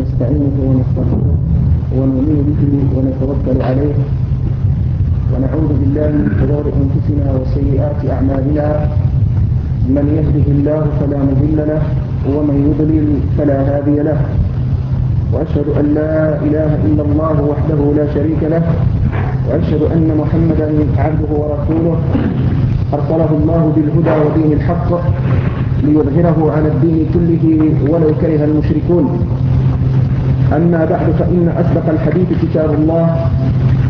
نستعينه ونستغفره ونؤمن به ونتوكل عليه ونعوذ بالله من شرور أنفسنا وسيئات أعمالنا. من يهده الله فلا مضل له ومن يضلل فلا هادي له. وأشهد أن لا إله إلا الله وحده لا شريك له. وأشهد أن محمدا عبده ورسوله. أرسله الله بالهدى ودين الحق ليظهره على الدين كله ولو كره المشركون. أما بعد فإن أصدق الحديث كتاب الله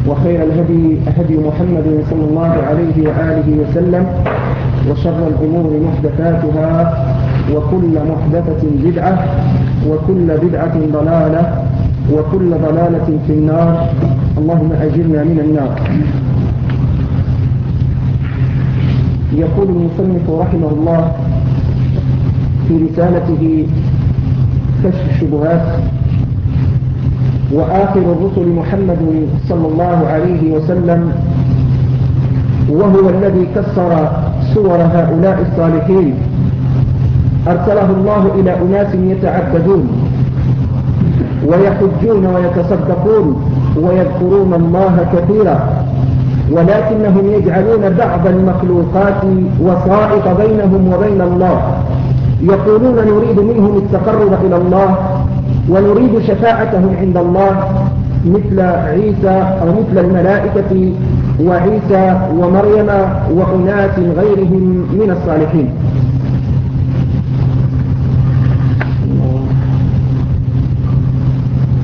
وخير الهدي هدي محمد صلى الله عليه وآله وسلم وشر الأمور محدثاتها وكل محدثة بدعة وكل بدعة ضلالة وكل ضلالة في النار. اللهم أجرنا من النار. يقول المصنف رحمه الله في رسالته كشف الشبهات وآخر الرسل محمد صلى الله عليه وسلم وهو الذي كسر صور هؤلاء الصالحين. أرسله الله إلى أناس يتعبدون ويحجون ويتصدقون ويذكرون الله كثيرا ولكنهم يجعلون بعض المخلوقات وسائط بينهم وبين الله. يقولون نريد منهم التقرب إلى الله ونريد شفاعتهم عند الله مثل عيسى أو مثل الملائكة وعيسى ومريم وأناس غيرهم من الصالحين.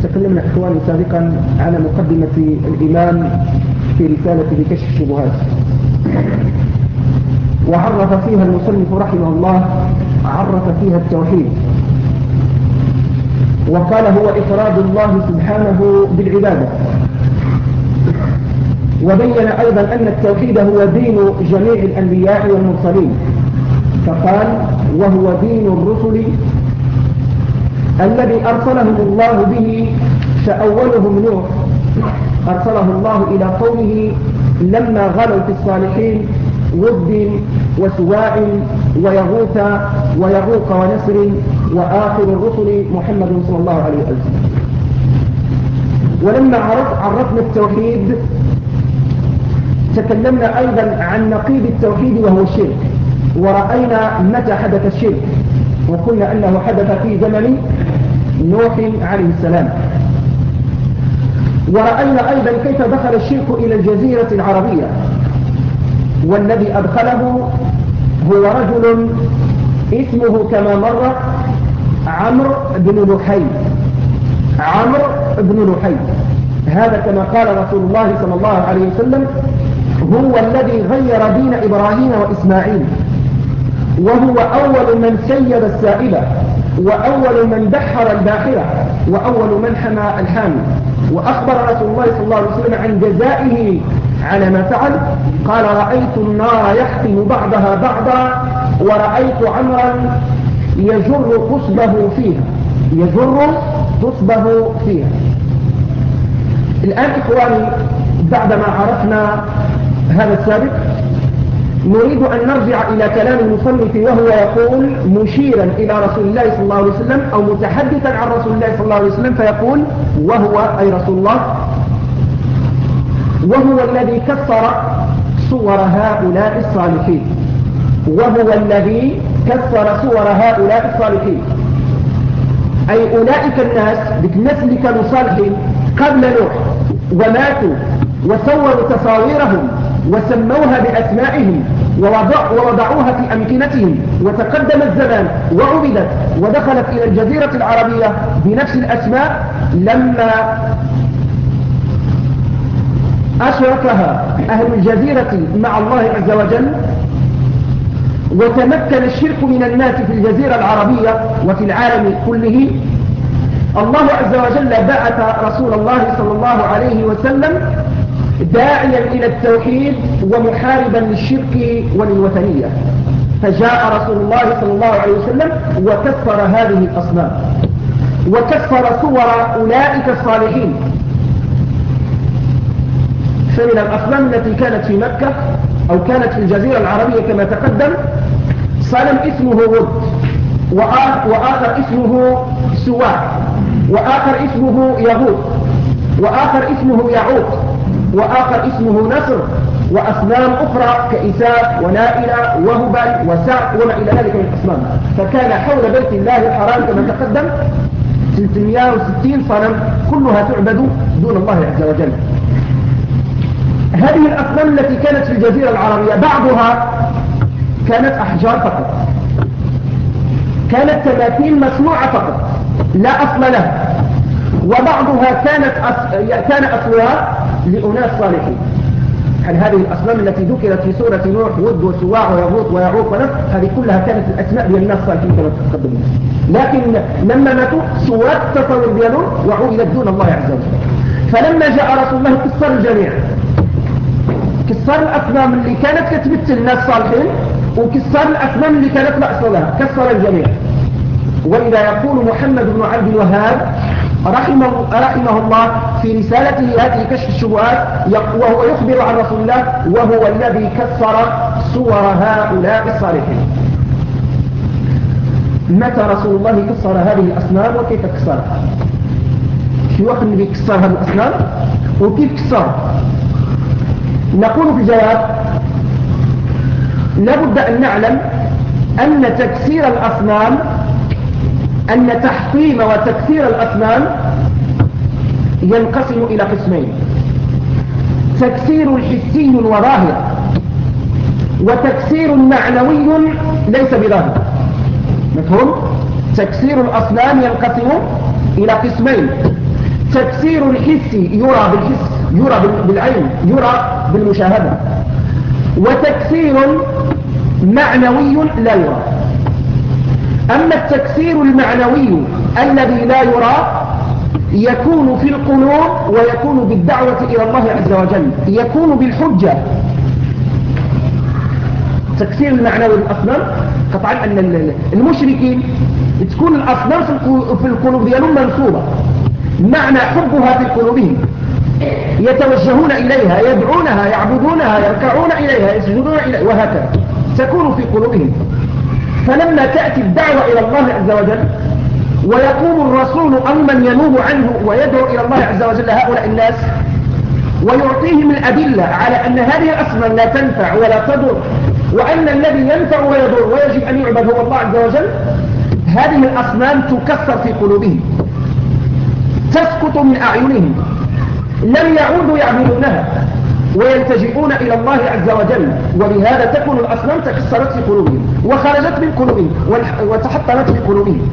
تكلمنا إخواني سابقا على مقدمة الإمام في رسالة بكشف الشبهات. وعرف فيها المصنف رحمه الله عرف فيها التوحيد. وقال هو إفراد الله سبحانه بالعبادة. وبين أيضا أن التوحيد هو دين جميع الأنبياء والمرسلين. فقال وهو دين الرسل الذي أرسلهم الله به فأولهم نوح. أرسله الله إلى قومه لما غلوا في الصالحين ود وسواع ويغوث ويغوق ونسر وآخر الرسل محمد صلى الله عليه وسلم. ولما عرف عرفنا التوحيد تكلمنا أيضا عن نقيض التوحيد وهو الشرك ورأينا متى حدث الشرك وقلنا أنه حدث في زمن نوح عليه السلام. ورأينا أيضا كيف دخل الشرك إلى الجزيرة العربية. والذي أدخله هو رجل اسمه كما مر عمرو بن لحي. عمرو بن لحي. هذا كما قال رسول الله صلى الله عليه وسلم هو الذي غير دين إبراهيم وإسماعيل. وهو أول من سيد السائبة وأول من بحر الباحرة وأول من حمى الحامي وأخبر رسول الله صلى الله عليه وسلم عن جزائه على ما فعل. قال رأيت النار يحتم بعضها بعضا ورأيت عمرا يجر قصبه فيها. يجر قصبه فيها. الآن إخواني بعدما عرفنا هذا السابق نريد أن نرجع إلى كلام المصنف وهو يقول مشيرا إلى رسول الله صلى الله عليه وسلم أو متحدثا عن رسول الله صلى الله عليه وسلم فيقول وهو أي رسول الله؟ وهو الذي كسر صور هؤلاء الصالحين. وهو الذي كسر صور هؤلاء الصالحين. أي أولئك الناس اللي كانوا صالحين قبل نوح وماتوا وصوروا تصاويرهم وسموها بأسمائهم ووضع ووضعوها في أمكنتهم وتقدم الزمان وعبدت ودخلت إلى الجزيرة العربية بنفس الأسماء لما أشركها أهل الجزيرة مع الله عز وجل وتمكن الشرك من الناس في الجزيرة العربية وفي العالم كله. الله عز وجل بعث رسول الله صلى الله عليه وسلم داعيا إلى التوحيد ومحاربا للشرك وللوثنية. فجاء رسول الله صلى الله عليه وسلم وكسر هذه الأصنام وكسر صور أولئك الصالحين. فمن الأصنام التي كانت في مكة أو كانت في الجزيرة العربية كما تقدم صنم اسمه ود وآخر اسمه سواع وآخر اسمه يغوث وآخر اسمه يعوق وآخر اسمه نصر وأصنام أخرى كإساء ونائلة وهبل وسعد وما إلى ذلك من الأصنام. فكان حول بيت الله الحرام كما تقدم 360 صنم كلها تعبد دون الله عز وجل. هذه الأصنام التي كانت في الجزيرة العربية بعضها كانت أحجار فقط. كانت تماثيل مصنوعة فقط لا أصل لها. وبعضها كانت أص... كان أصلها لأناس صالحين. هل هذه الأصنام التي ذكرت في سورة نوح ود وسواع ويغوط ويعوق ونف هذه كلها كانت الأسماء للناس الصالحين كما تقدمون لكن لما ماتوا صورات تصور بينهم وعودت دون الله عز وجل. فلما جاء رسول الله كسر الجميع. كسر الأصنام اللي كانت كتمثل الناس صالحين وكسر الأصنام اللي كانت أصل لها. كسر الجميع. وإذا يقول محمد بن عبد الوهاب رحمه, رحمه الله في رسالته هذه كشف الشبهات وهو يخبر عن رسول الله وهو الذي كسر صور هؤلاء الصالحين. متى رسول الله كسر هذه الأصنام وكيف كسرها؟ في وقت النبي كسر هذه الأصنام وكيف كسر نقول في الجواب لابد أن نعلم أن تكسير الأصنام أن تحطيم وتكسير الأصنام ينقسم إلى قسمين. تكسير حسي وظاهر وتكسير معنوي ليس بظاهر. مفهوم؟ تكسير الأصنام ينقسم إلى قسمين. تكسير الحسي يرى بالحس يرى بالعين يرى بالمشاهدة. وتكسير معنوي لا يرى. أما التكسير المعنوي الذي لا يرى يكون في القلوب ويكون بالدعوة إلى الله عز وجل يكون بالحجة. تكسير المعنوي للأصنام قطعا أن المشركين تكون الأصنام في القلوب ديالهم منصوبة. معنى حبها في قلوبهم. يتوجهون إليها يدعونها يعبدونها يركعون إليها يسجدون إليها وهكذا. تكون في قلوبهم. فلما تأتي الدعوة إلى الله عز وجل ويقوم الرسول أو من ينوب عنه ويدعو إلى الله عز وجل هؤلاء الناس ويعطيهم الأدلة على أن هذه الأصنام لا تنفع ولا تضر وأن الذي ينفع ويضر ويجب أن يعبد هو الله عز وجل هذه الأصنام تكسر في قلوبهم. تسقط من أعينهم. لم يعودوا يعبدونها ويلتجئون إلى الله عز وجل. ولهذا تكون الأصنام تكسرت في قلوبهم وخرجت من قلوبهم وتحطمت في قلوبهم.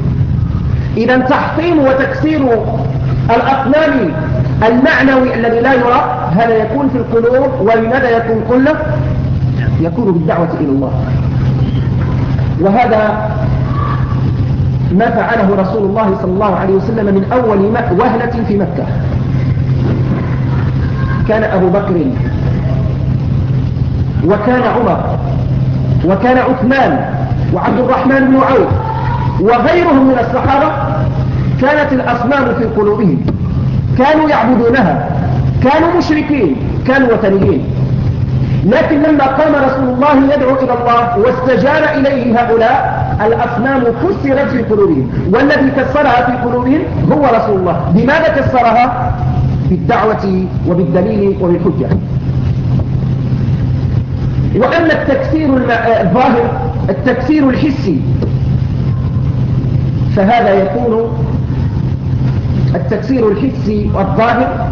إذا تحطيم وتكسير الأصنام المعنوي الذي لا يرى هذا يكون في القلوب؟ ولماذا يكون كله؟ يكون بالدعوة إلى الله. وهذا ما فعله رسول الله صلى الله عليه وسلم من أول وهلة في مكة. كان أبو بكر وكان عمر وكان عثمان وعبد الرحمن بن عوف وغيرهم من الصحابة كانت الأصنام في قلوبهم. كانوا يعبدونها كانوا مشركين كانوا وثنيين. لكن لما قام رسول الله يدعو إلى الله واستجار إليه هؤلاء الأصنام كسرت في قلوبهم. والذي كسرها في قلوبهم هو رسول الله. لماذا كسرها؟ بالدعوة وبالدليل وبالحجة. وأما التكسير الظاهر التكسير الحسي فهذا يكون التكسير الحسي والظاهر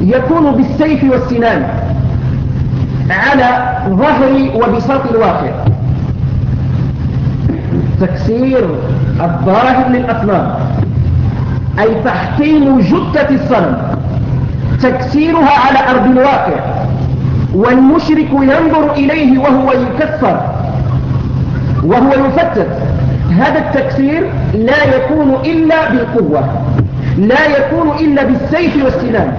يكون بالسيف والسنان على ظهر وبساط الواقع. تكسير الظاهر للأصنام. أي تحطيم جثة الصنم. تكسيرها على أرض الواقع. والمشرك ينظر إليه وهو يكسر وهو يفتت هذا التكسير لا يكون إلا بالقوة. لا يكون إلا بالسيف والسنان.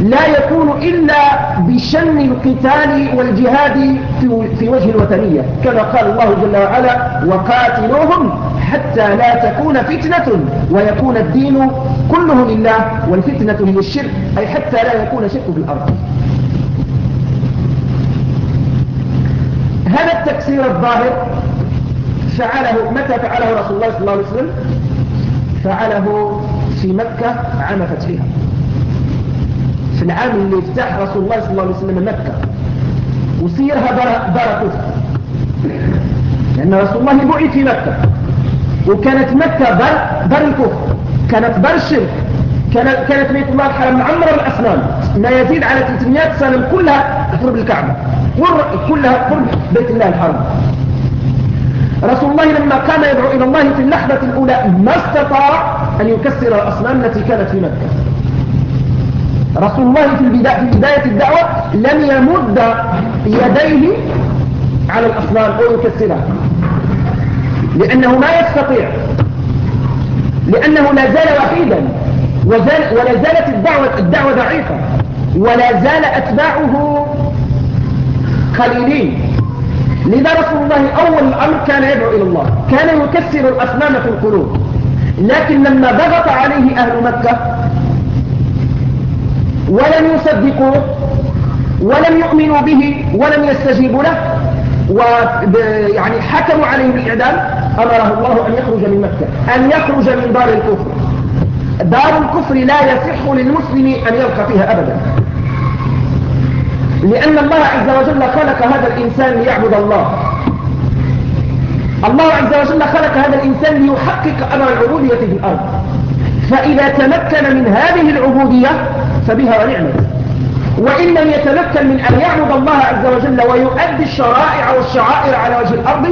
لا يكون إلا بشن القتال والجهاد في وجه الوثنية كما قال الله جل وعلا وقاتلوهم حتى لا تكون فتنة ويكون الدين كله لله والفتنة هي الشرك أي حتى لا يكون شرك في الأرض. هذا التكسير الظاهر. فعله متى فعله رسول الله صلى الله عليه وسلم؟ فعله في مكة عام فتحها. العام اللي افتح رسول الله صلى الله عليه وسلم مكة. وسيرها دار كفر لأن رسول الله بعث في مكة. وكانت مكة دار, دار الكفر كانت دار الشرك. كانت كانت بيت الله الحرام معمر الأصنام ما يزيد على 300 سنة كلها قرب الكعبة. كلها قرب بيت الله الحرام. رسول الله لما كان يدعو إلى الله في اللحظة الأولى ما استطاع أن يكسر الأصنام التي كانت في مكة. رسول الله في البداية, في بداية الدعوة لم يمد يديه على الأصنام أو يكسرها. لأنه ما يستطيع. لأنه لا زال وحيدا. ولا زالت الدعوة, الدعوة ضعيفة. ولا زال أتباعه قليلين. لذا رسول الله أول الأمر كان يدعو إلى الله. كان يكسر الأصنام في القلوب. لكن لما ضغط عليه أهل مكة ولم يصدقوه ولم يؤمنوا به ولم يستجيبوا له ويعني حكموا عليه بالإعدام أمره الله أن يخرج من مكة أن يخرج من دار الكفر. دار الكفر لا يصح للمسلم أن يلقى فيها أبدا. لأن الله عز وجل خلق هذا الإنسان ليعبد الله. الله عز وجل خلق هذا الإنسان ليحقق أمر العبودية في الأرض. فإذا تمكن من هذه العبودية فبها ونعمت. وإن لم يتمكن من أن يعبد الله عز وجل ويؤدي الشرائع والشعائر على وجه الأرض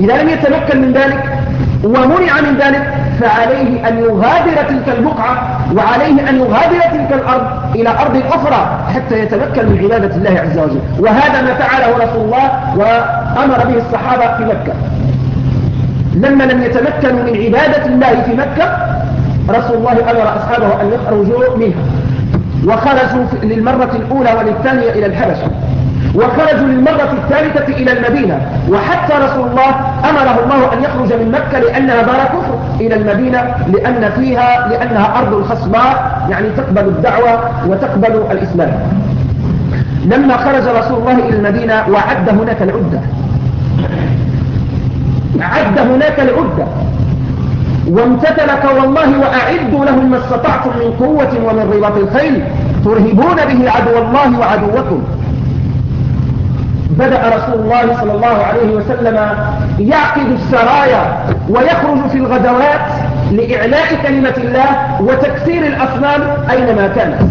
إذا لم يتمكن من ذلك ومنع من ذلك فعليه أن يغادر تلك البقعة وعليه أن يغادر تلك الأرض إلى أرض أخرى حتى يتمكن من عبادة الله عز وجل. وهذا ما فعله رسول الله وأمر به الصحابة في مكة. لما لم يتمكنوا من عبادة الله في مكة رسول الله أمر أصحابه أن يخرجوا منها. وخرجوا للمرة الأولى وللثانية إلى الحبشة وخرجوا للمرة الثالثة إلى المدينة. وحتى رسول الله أمره الله أن يخرج من مكة لأنها دار كفر. إلى المدينة لأن فيها لأنها أرض الخصباء يعني تقبل الدعوة وتقبل الإسلام. لما خرج رسول الله إلى المدينة وعد هناك العدة. عد هناك العدة. وامتثلك والله وأعدوا لهم ما استطعتم من قوة ومن رباط الخيل ترهبون به عدو الله وعدوكم. بدأ رسول الله صلى الله عليه وسلم يعقد السرايا ويخرج في الغزوات لإعلاء كلمة الله وتكسير الأصنام أينما كانت.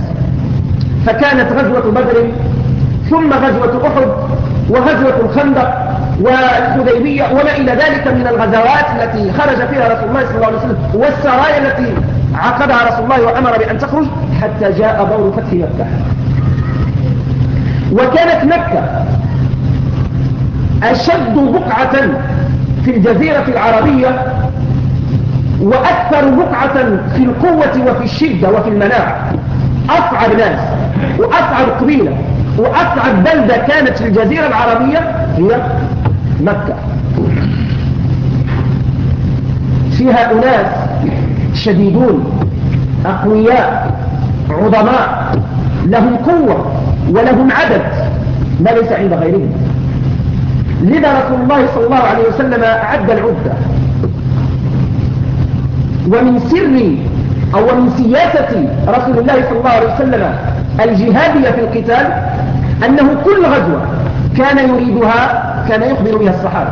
فكانت غزوة بدر ثم غزوة أحد وغزوة الخندق والحديبية وما إلى ذلك من الغزوات التي خرج فيها رسول الله صلى الله عليه وسلم والسرايا التي عقدها رسول الله وأمر بأن تخرج حتى جاء دور فتح مكة. وكانت مكة أشد بقعة في الجزيرة العربية وأكثر بقعة في القوة وفي الشدة وفي المناعة. أصعب ناس وأصعب قبيلة وأصعب بلدة كانت في الجزيرة العربية هي مكة. فيها أناس شديدون أقوياء عظماء لهم قوة ولهم عدد ما ليس عند غيرهم. لذا رسول الله صلى الله عليه وسلم أعد العدة. ومن سر أو من سياسة رسول الله صلى الله عليه وسلم الجهادية في القتال أنه كل غزوة كان يريدها كان يخبر بها الصحابة.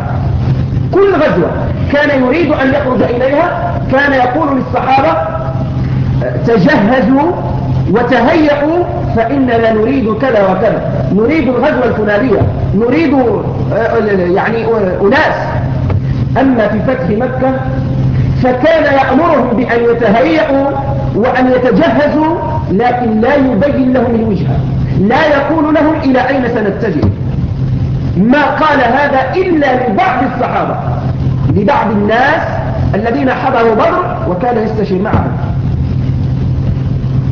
كل غزوة كان يريد أن يخرج إليها كان يقول للصحابة تجهزوا وتهيئوا فإننا نريد كذا وكذا. نريد الغزوة الفلانية نريد يعني أناس. أما في فتح مكة فكان يأمرهم بأن يتهيئوا وأن يتجهزوا لكن لا يبين لهم الوجهة. لا يقول لهم إلى أين سنتجه. ما قال هذا إلا لبعض الصحابة لبعض الناس الذين حضروا بدر وكان يستشير معهم.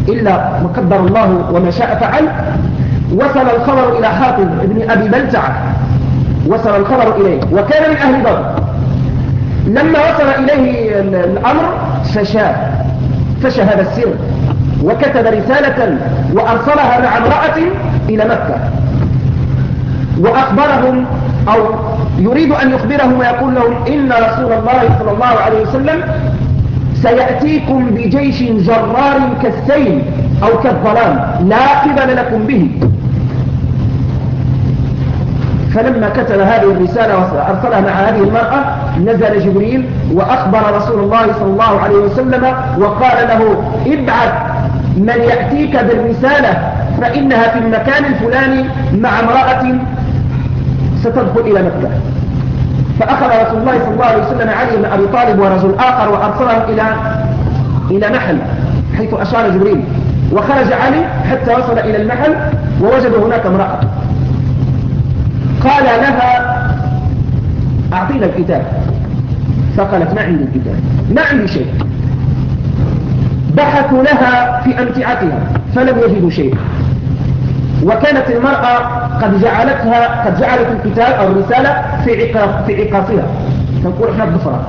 إلا ما قدر الله وما شاء فعل وصل الخبر إلى حاطب ابن أبي بلتعة. وصل الخبر إليه وكان من أهل بدر. لما وصل إليه الأمر فشى فشى هذا السر وكتب رسالة وأرسلها مع امرأة إلى مكة. وأخبرهم أو يريد أن يخبرهم ويقول لهم إن رسول الله صلى الله عليه وسلم سيأتيكم بجيش جرار كالسيل أو كالظلام لا قبل لكم به. فلما كتب هذه الرسالة وأرسلها مع هذه المرأة نزل جبريل وأخبر رسول الله صلى الله عليه وسلم وقال له ابعث من يأتيك بالرسالة. فإنها في المكان الفلاني مع امرأة ستدخل إلى مكة. فأخذ رسول الله صلى الله عليه وسلم علي بن أبي طالب ورجل آخر وأرسلهم إلى إلى محل حيث أشار جبريل. وخرج علي حتى وصل إلى المحل ووجد هناك امرأة. قال لها أعطينا الكتاب. فقالت ما عندي الكتاب. ما عندي شيء. بحثوا لها في أمتعتها فلم يجدوا شيء. وكانت المرأة قد جعلتها قد جعلت الكتاب أو الرسالة في عقاص في عقاصها. تنقول إحنا بضفرة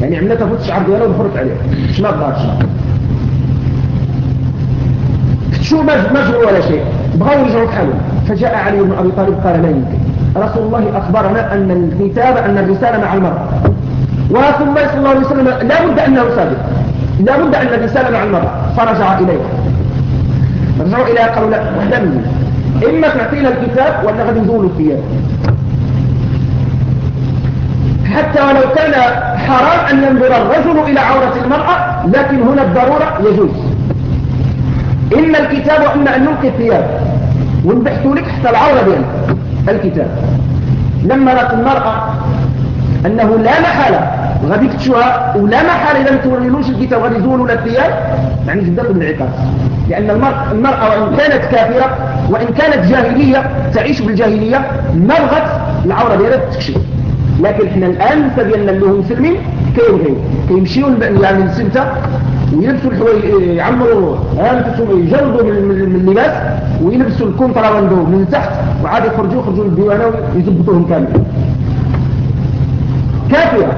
يعني عملتها فوت الشعر ديالها ودفرت عليه مش ما بغاش شو مجروا ولا شيء؟ بغاو يرجعوا حالهم. فجاء علي بن أبي طالب قال لا يمكن. رسول الله أخبرنا أن الكتاب أن الرسالة مع المرأة. ورسول الله صلى الله عليه وسلم لا بد أنه صادق لا بد أن الرسالة مع المرأة. فرجع إليها. قالوا لا وحدة. مني إما تعطينا الكتاب ولا غادي نزول الثياب حتى ولو كان حرام أن ينظر الرجل إلى عورة المرأة لكن هنا الضرورة يجوز. إما الكتاب وإما أن نلقي الثياب. ونبحثوا لك حتى العورة ديالك الكتاب. لما رأت المرأة أنه لا محالة غادي تشوها ولا محالة إذا ما توريلوش الكتاب غادي يزولوا الثياب يعني جدا بالعقاب لأن المرأة, وإن كانت كافرة وإن كانت جاهلية تعيش بالجاهلية ما بغت العورة ديالها تكشف. لكن إحنا الآن تبين لهم مسلمين كيبغيو كيمشيوا يعني السبتة ويلبسوا الحوايج يعمروا هانتهم يجردوا من اللباس ويلبسوا ال contrabando من تحت وعاد يخرجوا يخرجوا للديوانه ويزبطوهم كامل. كافيه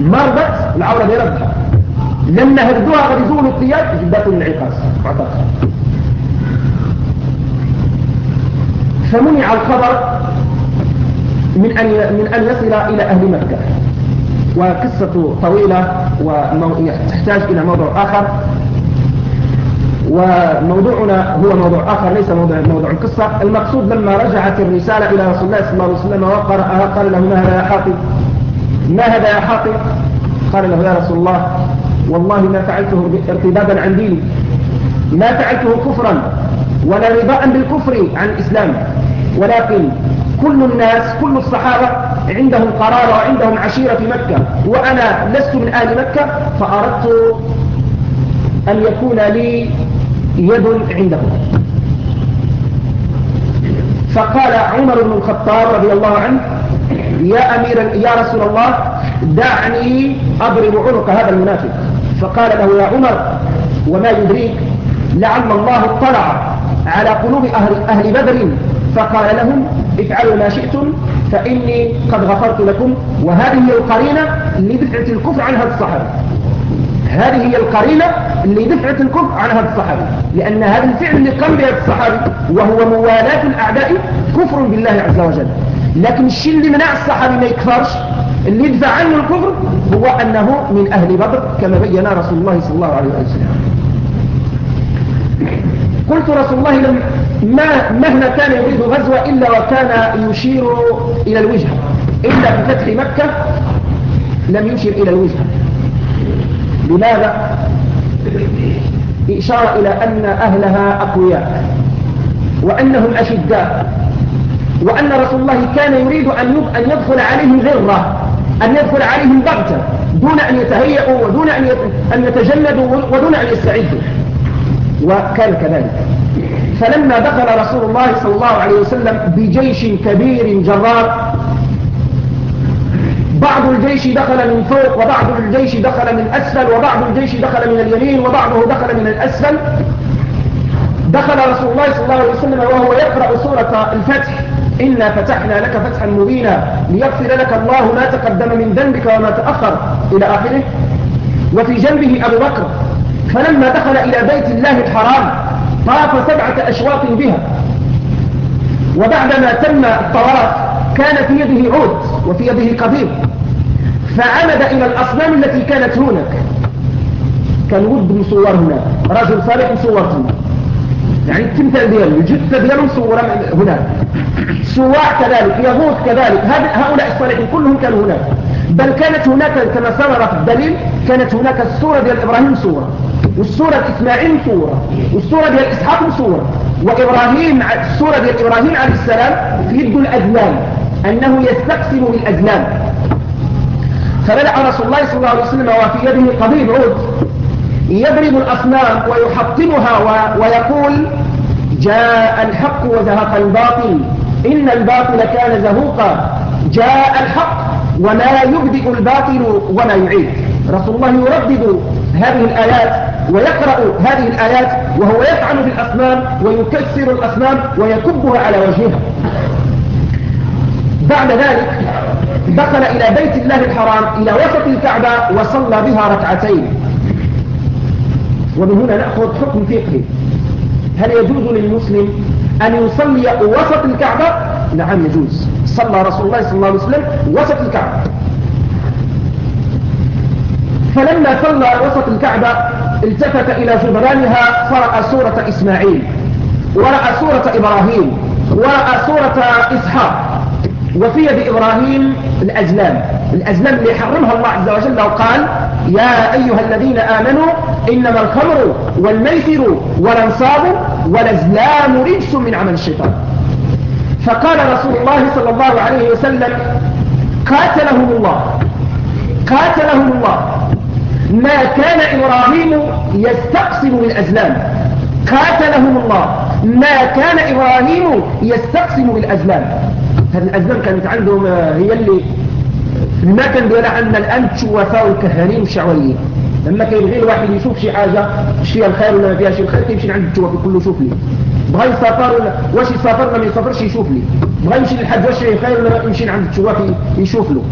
مرضت العورة ديالها لما غادي يزولوا الثياب جباتوا العقاص معتقد. فمنع الخبر من أن من أن يصل إلى أهل مكة. وقصة طويلة وتحتاج إلى موضوع آخر. وموضوعنا هو موضوع آخر ليس موضوع, موضوع القصة المقصود لما رجعت الرسالة إلى رسول الله صلى الله عليه وسلم وقرأها قال له ما هذا يا حاطب؟ ما هذا يا حاطب؟ قال له يا رسول الله والله ما فعلته ارتدادا عن ديني. ما فعلته كفرا ولا رضاء بالكفر عن الإسلام. ولكن كل الناس كل الصحابة عندهم قرار وعندهم عشيرة في مكة وأنا لست من أهل مكة فأردت أن يكون لي يد عندهم. فقال عمر بن الخطاب رضي الله عنه يا أمير يا رسول الله دعني أضرب عنق هذا المنافق. فقال له يا عمر وما يدريك لعل الله اطلع على قلوب أهل, أهل بدر فقال لهم افعلوا ما شئتم فإني قد غفرت لكم وهذه هي القرينة لدفعة الكفر عن هذا الصحابي. هذه هي القرينة اللي دفعت الكفر عن هذا الصحابي. لأن هذا الفعل اللي قام به الصحابي وهو موالاة الأعداء كفر بالله عز وجل. لكن الشيء اللي منع الصحابي ما يكفرش اللي يدفع عنه الكفر هو أنه من أهل بدر كما بين رسول الله صلى الله عليه وسلم. قلت رسول الله لم ما مهما كان يريد غزوة إلا وكان يشير إلى الوجهة. إلا في فتح مكة لم يشير إلى الوجهة. لماذا؟ إشارة إلى أن أهلها أقوياء وأنهم أشداء وأن رسول الله كان يريد أن يدخل عليهم غرة. أن يدخل عليهم بغتة دون أن يتهيئوا ودون أن يتجلدوا ودون أن يستعدوا. وكان كذلك. فلما دخل رسول الله صلى الله عليه وسلم بجيش كبير جرار بعض الجيش دخل من فوق وبعض الجيش دخل من أسفل وبعض الجيش دخل من اليمين وبعضه دخل من الأسفل. دخل رسول الله صلى الله عليه وسلم وهو يقرأ سورة الفتح. إنا فتحنا لك فتحا مبينا ليغفر لك الله ما تقدم من ذنبك وما تأخر. إلى آخره. وفي جنبه أبو بكر. فلما دخل إلى بيت الله الحرام طاف سبعة أشواط بها. وبعدما تم الطواف كان في يده عود وفي يده قبيب فعمد إلى الأصنام التي كانت هناك. كان ود مصور هناك رجل صالح هناك يعني التمثال ديالو الجثة ديالو مصورة هناك سواع كذلك يغوث كذلك هؤلاء الصالحين كلهم كانوا هناك. بل كانت هناك كما سمر في الدليل كانت هناك الصورة ديال إبراهيم صورة والصورة إسماعيل صورة والصورة ديال إسحاق صورة وإبراهيم الصورة ديال إبراهيم عليه السلام يد الأزلام أنه يستقسم بالأزلام فبدأ رسول الله صلى الله عليه وسلم وفي يده قضيب عود يضرب الأصنام ويحطمها ويقول جاء الحق وزهق الباطل. إن الباطل كان زهوقا. جاء الحق ولا يبدئ الباطل ولا يعيد. رسول الله يردد هذه الآيات ويقرأ هذه الآيات وهو يفعل بالأصنام ويكسر الأصنام ويكبها على وجهها. بعد ذلك دخل إلى بيت الله الحرام إلى وسط الكعبة وصلى بها ركعتين. ومن هنا نأخذ حكم فقهي. هل يجوز للمسلم أن يصلي وسط الكعبة؟ نعم يجوز. صلى رسول الله صلى الله عليه وسلم وسط الكعبة. فلما صلى وسط الكعبة التفت إلى جبرانها فرأى سورة إسماعيل ورأى سورة إبراهيم ورأى سورة إسحاق. وفي يد إبراهيم الأزلام. الأزلام اللي حرمها الله عز وجل وقال يا أيها الذين آمنوا إنما الخمر والميسر والأنصاب والأزلام رجس من عمل الشيطان. فقال رسول الله صلى الله عليه وسلم قاتلهم الله قاتلهم الله. ما كان إبراهيم يستقسم بالأزلام. قاتلهم الله. ما كان إبراهيم يستقسم بالأزلام. هذه الأزلام كانت عندهم آه، هي اللي ما كان ديالها عندنا الآن تشوفاء والكهانين والشعوريين لما كيبغي الواحد يشوف شي حاجة فيها الخير ولا ما فيها شي الخير كيمشي عند التوافي كله شوف لي. بغى يسافر ولا واش يسافر؟ ولا ما يسافرش يشوف لي. بغى يمشي للحج واش فيه خير ولا يمشي عند التوافي يشوف له.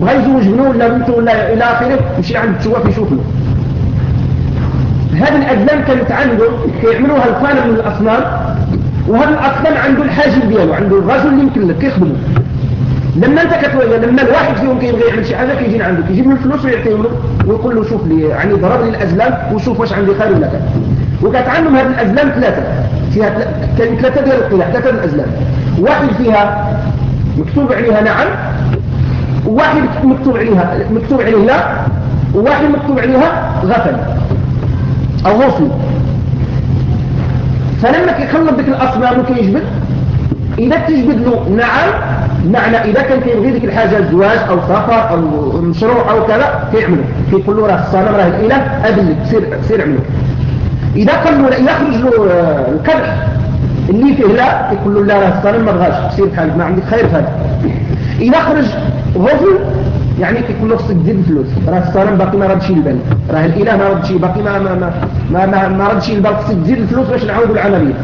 بغى يزوج بنو ولا بنته ولا إلى آخره يمشي عند التوافي يشوف له. هذه الأزلام كانت عنده كيعملوها الخالق من الأصنام وهذا الأصنام عنده الحاجب ديالو عنده الرجل اللي يمكن لك كيخدمه لما انت كتوجه لما الواحد فيهم كيبغي يعمل شي حاجة كيجي عندك يجيب له الفلوس ويعطيه له ويقول له شوف لي يعني ضرب لي الأزلام وشوف واش عندي خير ولا كذا وكتعلم هذه الأزلام ثلاثة. فيها كاين ثلاثة ديال القلاع ثلاثة الأزلام. واحد فيها مكتوب عليها نعم وواحد مكتوب عليها مكتوب عليه لا وواحد مكتوب عليها غفل. أو غفل فلما كيخلط ديك الاصنام وكيجبد إذا تجبد له نعم. معنى إذا كان كيبغي ديك الحاجة الزواج أو سفر أو مشروع أو كذا كيعملوا كيقول له راه الصنم راه الإله ادلك سير سير اعملوا إذا قال له يخرج له آه، القدح اللي فيه لا يقول له لا راه الصنم ما بغاش. سير بحالك ما عندك خير في هذا. إذا خرج غفل يعني كيقول له خصك تزيد الفلوس راه الصنم باقي ما ردش البال راه الإله ما ردش باقي ما ما ما ما, ما ردش البال خصك تزيد الفلوس باش نعاودوا العملية.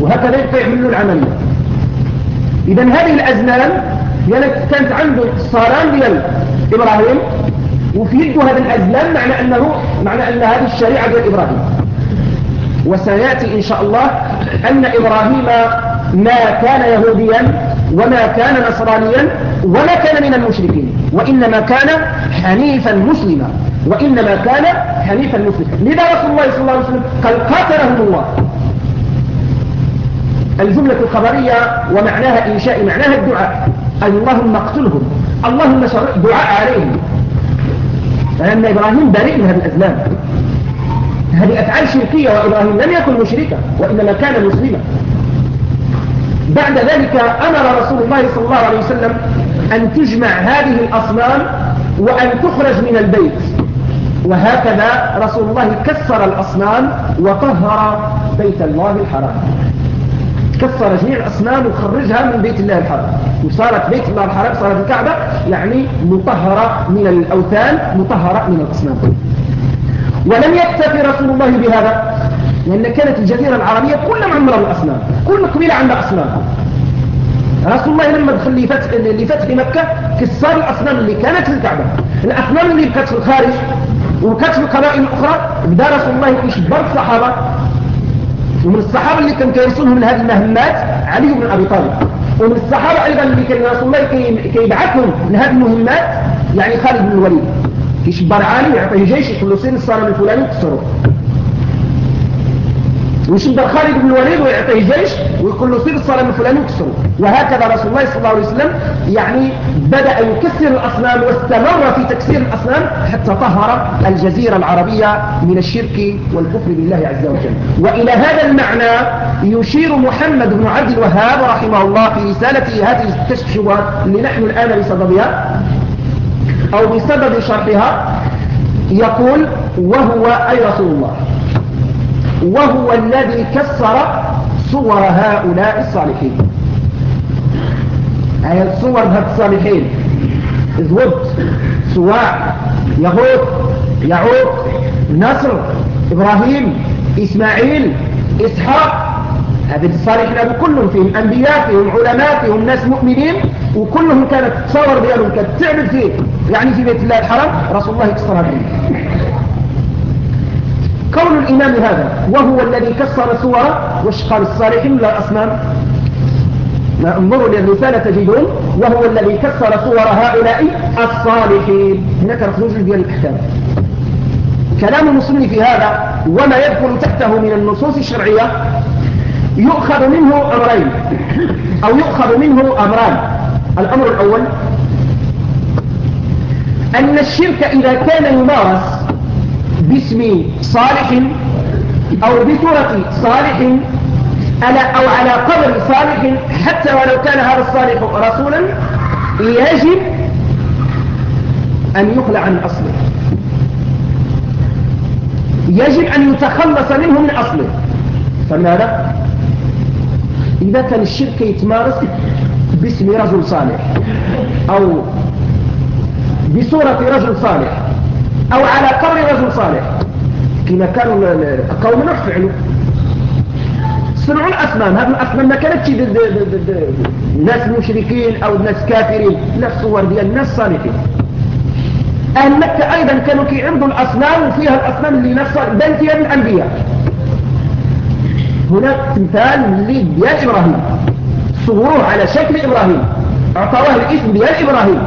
وهكذا يبقى يعمل له العملية. اذا هذه الازلام يعني كانت عنده الصالان ديال إبراهيم. وفي يده هذا الازلام معنى انه معنى أن هذه الشريعة ديال إبراهيم. وسيأتي إن شاء الله أن إبراهيم ما كان يهوديا وما كان نصرانيا وما كان من المشركين. وإنما كان حنيفا مسلما. وإنما كان حنيفا مسلما. لذا رسول الله صلى الله عليه وسلم قال قاتلهم الله. الجملة الخبرية ومعناها إنشاء معناها الدعاء. اللهم اقتلهم. اللهم دعاء عليهم. لأن إبراهيم بريء من هذه الأزلام. هذه أفعال شركية وإبراهيم لم يكن مشركا وإنما كان مسلما. بعد ذلك أمر رسول الله صلى الله عليه وسلم أن تجمع هذه الأصنام وأن تخرج من البيت. وهكذا رسول الله كسر الأصنام وطهر بيت الله الحرام. كسر جميع الأصنام وخرجها من بيت الله الحرام. وصارت بيت الله الحرام صارت الكعبة يعني مطهرة من الأوثان مطهرة من الأصنام. ولم يكتفي رسول الله بهذا لأن كانت الجزيرة العربية كلها معمرة بالأصنام كل قبيلة عندها أصنام. رسول الله لما دخل لفتح, لفتح مكة كسر الأصنام اللي كانت في الكعبة. الأصنام اللي كانت في الخارج وكانت في القبائل الأخرى بدا رسول الله يشبر الصحابة ومن الصحابة اللي كان كيرسلهم من هذه المهمات علي بن أبي طالب. ومن الصحابة أيضا اللي كان رسول الله كيبعثهم لهذه المهمات يعني خالد بن الوليد. كيشبر عالي يعطيه جيش يقول له سير الصنم الفلاني وكسره ويشبر خالد بن الوليد ويعطيه جيش ويقول له سير الصنم الفلاني وكسره وهكذا رسول الله صلى الله عليه وسلم يعني بدأ يكسر الأصنام واستمر في تكسير الأصنام حتى طهر الجزيرة العربية من الشرك والكفر بالله عز وجل. وإلى هذا المعنى يشير محمد بن عبد الوهاب رحمه الله في رسالته هذه الشبهات اللي نحن الآن بصددها أو بسبب شرحها. يقول وهو أي رسول الله؟ وهو الذي كسر صور هؤلاء الصالحين. أي الصور هذه الصالحين. زود سواع يغوث يعوق نصر إبراهيم إسماعيل إسحاق. هذه الصالحين كلهم فيهم أنبياء فيهم علماء فيهم ناس مؤمنين وكلهم كانت تصور ديالهم كانت تعبد فيه. يعني في بيت الله الحرام رسول الله كسرها فيه كون الإمام هذا وهو الذي كسر صوره وش قال الصالحين ولا الأصنام انظروا للرسالة تجدون وهو الذي كسر صور هؤلاء الصالحين. هناك رخصوص ديال الأحكام. كلام المسلم في هذا وما يدخل تحته من النصوص الشرعية يؤخذ منه أمرين أو يؤخذ منه أمران. الأمر الأول أن الشرك إذا كان يمارس باسم صالح أو بصورة صالح أو على قدر صالح حتى ولو كان هذا الصالح رسولا يجب أن يخلع عن أصله يجب أن يتخلص منه من أصله فماذا؟ إذا كان الشرك يتمارس باسم رجل صالح أو بصورة رجل صالح أو على قبر رجل صالح. كما كانوا قوم نوح فعلوا صنعوا الأصنام. هذه الأصنام ما كانتش ناس مشركين أو ناس كافرين. لا الصور ديال الناس صالحين. أهل مكة أيضا كانوا كيعرضوا الأصنام وفيها الأصنام اللي ناس بل فيها الأنبياء. هناك تمثال ديال إبراهيم. صوروه على شكل إبراهيم. أعطوه الاسم ديال إبراهيم.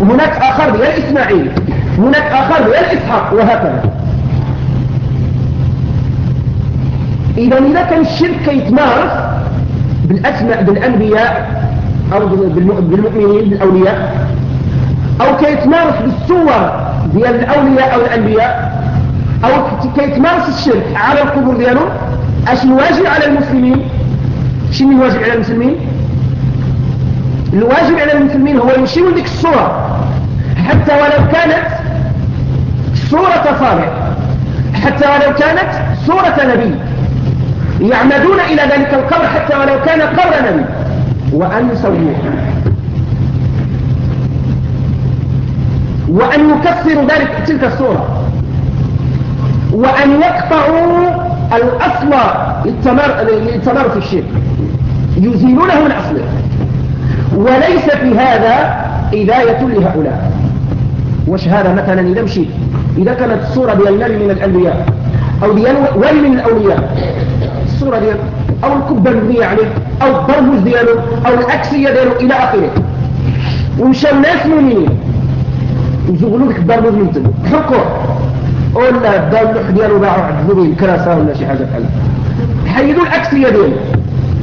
وهناك آخر ديال إسماعيل. هناك آخر ديال إسحاق وهكذا. إذا إذا كان الشرك يتمارس بالأسماء بالأنبياء أو بالمؤمنين بالأولياء أو كيتمارس بالصور ديال الأولياء أو الأنبياء أو كيتمارس الشرك على القبور ديالهم أش الواجب على المسلمين؟ شنو الواجب على المسلمين؟ الواجب على المسلمين هو يشير لك الصورة حتى ولو كانت صورة صالح. حتى ولو كانت صورة نبي. يعمدون إلى ذلك القبر حتى ولو كان قبر نبي. وأن يسووه وأن يكسروا ذلك تلك الصورة وأن يقطعوا الأصل للتمر في الشرك. يزيلونه من أصله وليس في هذا إذاية لهؤلاء. وش هذا؟ مثلا إذا مشيت. إذا كانت الصورة ديال نبي من الأنبياء أو ديال ولي من الأولياء الصورة ديال أو الكبة المبنية عليه أو الضربوز دياله أو الأكسية دياله إلى آخره. ومشاو ناس مؤمنين. وزغلوا لك الضربوز من تلو حقوه ولا داو اللوح ديالو باعوا عدلوا به الكراسة ولا شي حاجة بحال حيدوا الأكسية ديالو.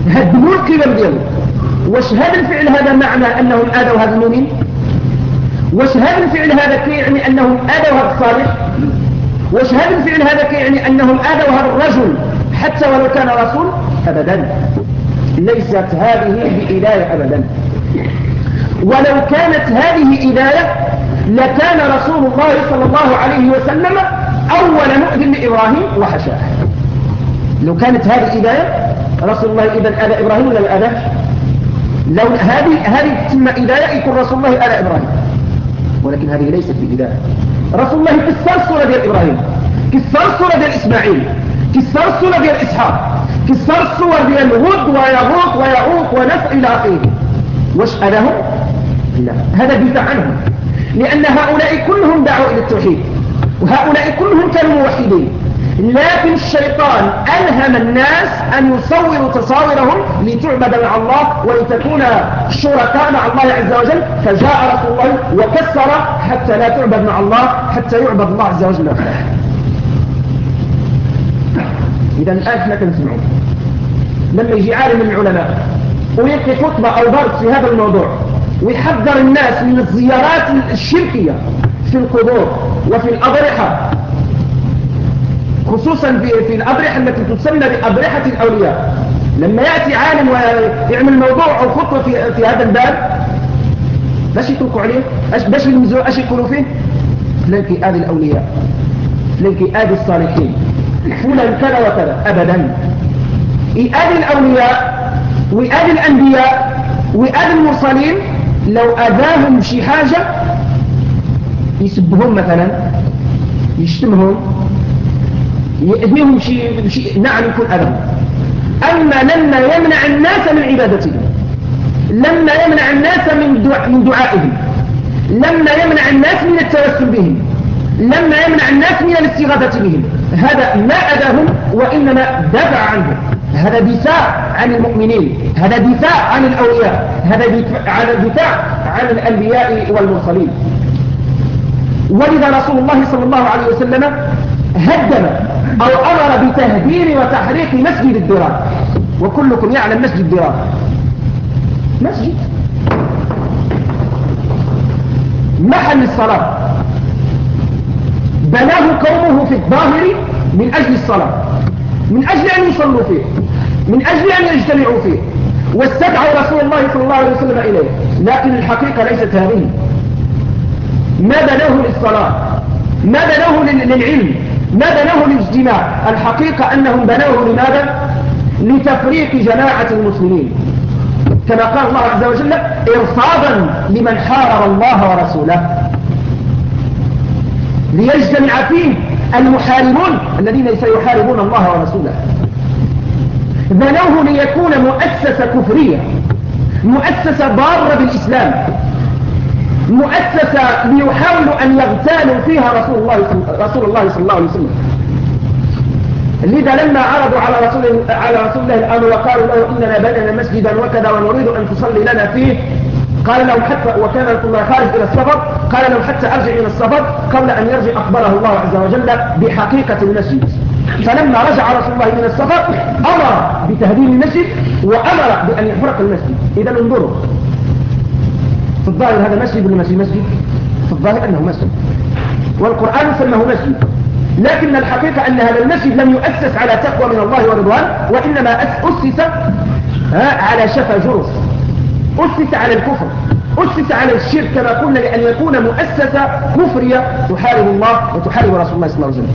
هدموا القيم ديالو واش هذا الفعل هذا معنى أنهم آذوا هذا المؤمن؟ واش هذا الفعل هذا كيعني أنهم آذوا هذا الصالح واش هذا الفعل هذا كيعني أنهم آذوا هذا الرجل حتى ولو كان رسول؟ أبدا. ليست هذه بإداية أبدا. ولو كانت هذه إداية لكان رسول الله صلى الله عليه وسلم أول مؤذن لإبراهيم وحشاه. لو كانت هذه الإداية رسول الله إذا آل إبراهيم ولا الآلة لو هذه هذه تسمى إداية يكون رسول الله آل إبراهيم. ولكن هذه ليست بإداية رسول الله كسر الصورة ديال إبراهيم كسر الصورة ديال إسماعيل كسر الصورة ديال إسحاق كسر الصور ديال هود ويغوط ويعوق ونفع إلى آخره. واش أذاهم؟ لا. هذا دفاع عنهم. لأن هؤلاء كلهم دعوا إلى التوحيد وهؤلاء كلهم كانوا موحدين. لكن الشيطان ألهم الناس أن يصوروا تصاورهم لتعبد مع الله ولتكون شركاء مع الله عز وجل فجاء رسول الله وكسر حتى لا تعبد مع الله حتى يعبد الله عز وجل. إذا الآن إحنا كنسمعون لما يجي عالم من العلماء ويلقي خطبة أو درس في هذا الموضوع ويحذر الناس من الزيارات الشركية في القبور وفي الأضرحة خصوصا في, الأضرحة التي تسمى بأضرحة الأولياء. لما يأتي عالم ويعمل موضوع أو خطوة في, في هذا الباب باش يطلقوا عليه؟ باش يلمزوا اش يقولوا فيه؟ فلان آذي الأولياء. فلان آذي الصالحين. فلان كذا وكذا. أبدا. إيادي الأولياء وإيادي الأنبياء وإيادي المرسلين لو أذاهم شي حاجة يسبهم مثلا يشتمهم يأذيهم شيء شي نعم يكون أذى. أما لما يمنع الناس من عبادتهم لما يمنع الناس من دعاء من دعائهم لما يمنع الناس من التوسل بهم لما يمنع الناس من الاستغاثة بهم هذا ما أذاهم وإنما دفع عنهم. هذا دفاع عن المؤمنين هذا دفاع عن الأولياء هذا دفاع عن الأنبياء والمرسلين. ولذا رسول الله صلى الله عليه وسلم هدم أو أمر بتهدير وتحريق مسجد الدرار. وكلكم يعلم مسجد الدرار. مسجد. محل الصلاة. بناه قومه في الظاهر من أجل الصلاة. من أجل أن يصلوا فيه. من أجل أن يجتمعوا فيه. واستدعوا رسول الله صلى الله عليه وسلم إليه. لكن الحقيقة ليست هذه. ما بنوه للصلاة. ما بنوه للعلم. ما بنوه للاجتماع الحقيقة أنهم بنوه لماذا؟ لتفريق جماعة المسلمين. كما قال الله عز وجل إرصادا لمن حارب الله ورسوله ليجتمع فيه المحاربون الذين سيحاربون الله ورسوله. بنوه ليكون مؤسسة كفرية مؤسسة ضارة بالإسلام. مؤسسة ليحاولوا أن يغتالوا فيها رسول الله رسول الله صلى الله عليه وسلم. لذا لما عرضوا على رسول على رسول الله الأمر وقالوا له إننا بنينا مسجدا وكذا ونريد أن تصلي لنا فيه. قال لهم حتى وكان رسول الله خارج إلى السفر. قال لهم حتى أرجع إلى السفر قبل أن يرجع أخبره الله عز وجل بحقيقة المسجد. فلما رجع رسول الله من السفر أمر بتهديم المسجد وأمر بأن يحرق المسجد. إذا انظروا. في الظاهر هذا مسجد ولا مسجد مسجد؟ في الظاهر أنه مسجد. والقرآن سماه مسجد. لكن الحقيقة أن هذا المسجد لم يؤسس على تقوى من الله ورضوان وإنما أسس على شفا جرس. أسس على الكفر. أسس على الشرك كما قلنا لأن يكون مؤسسة كفرية تحارب الله وتحارب رسول الله صلى الله عليه وسلم.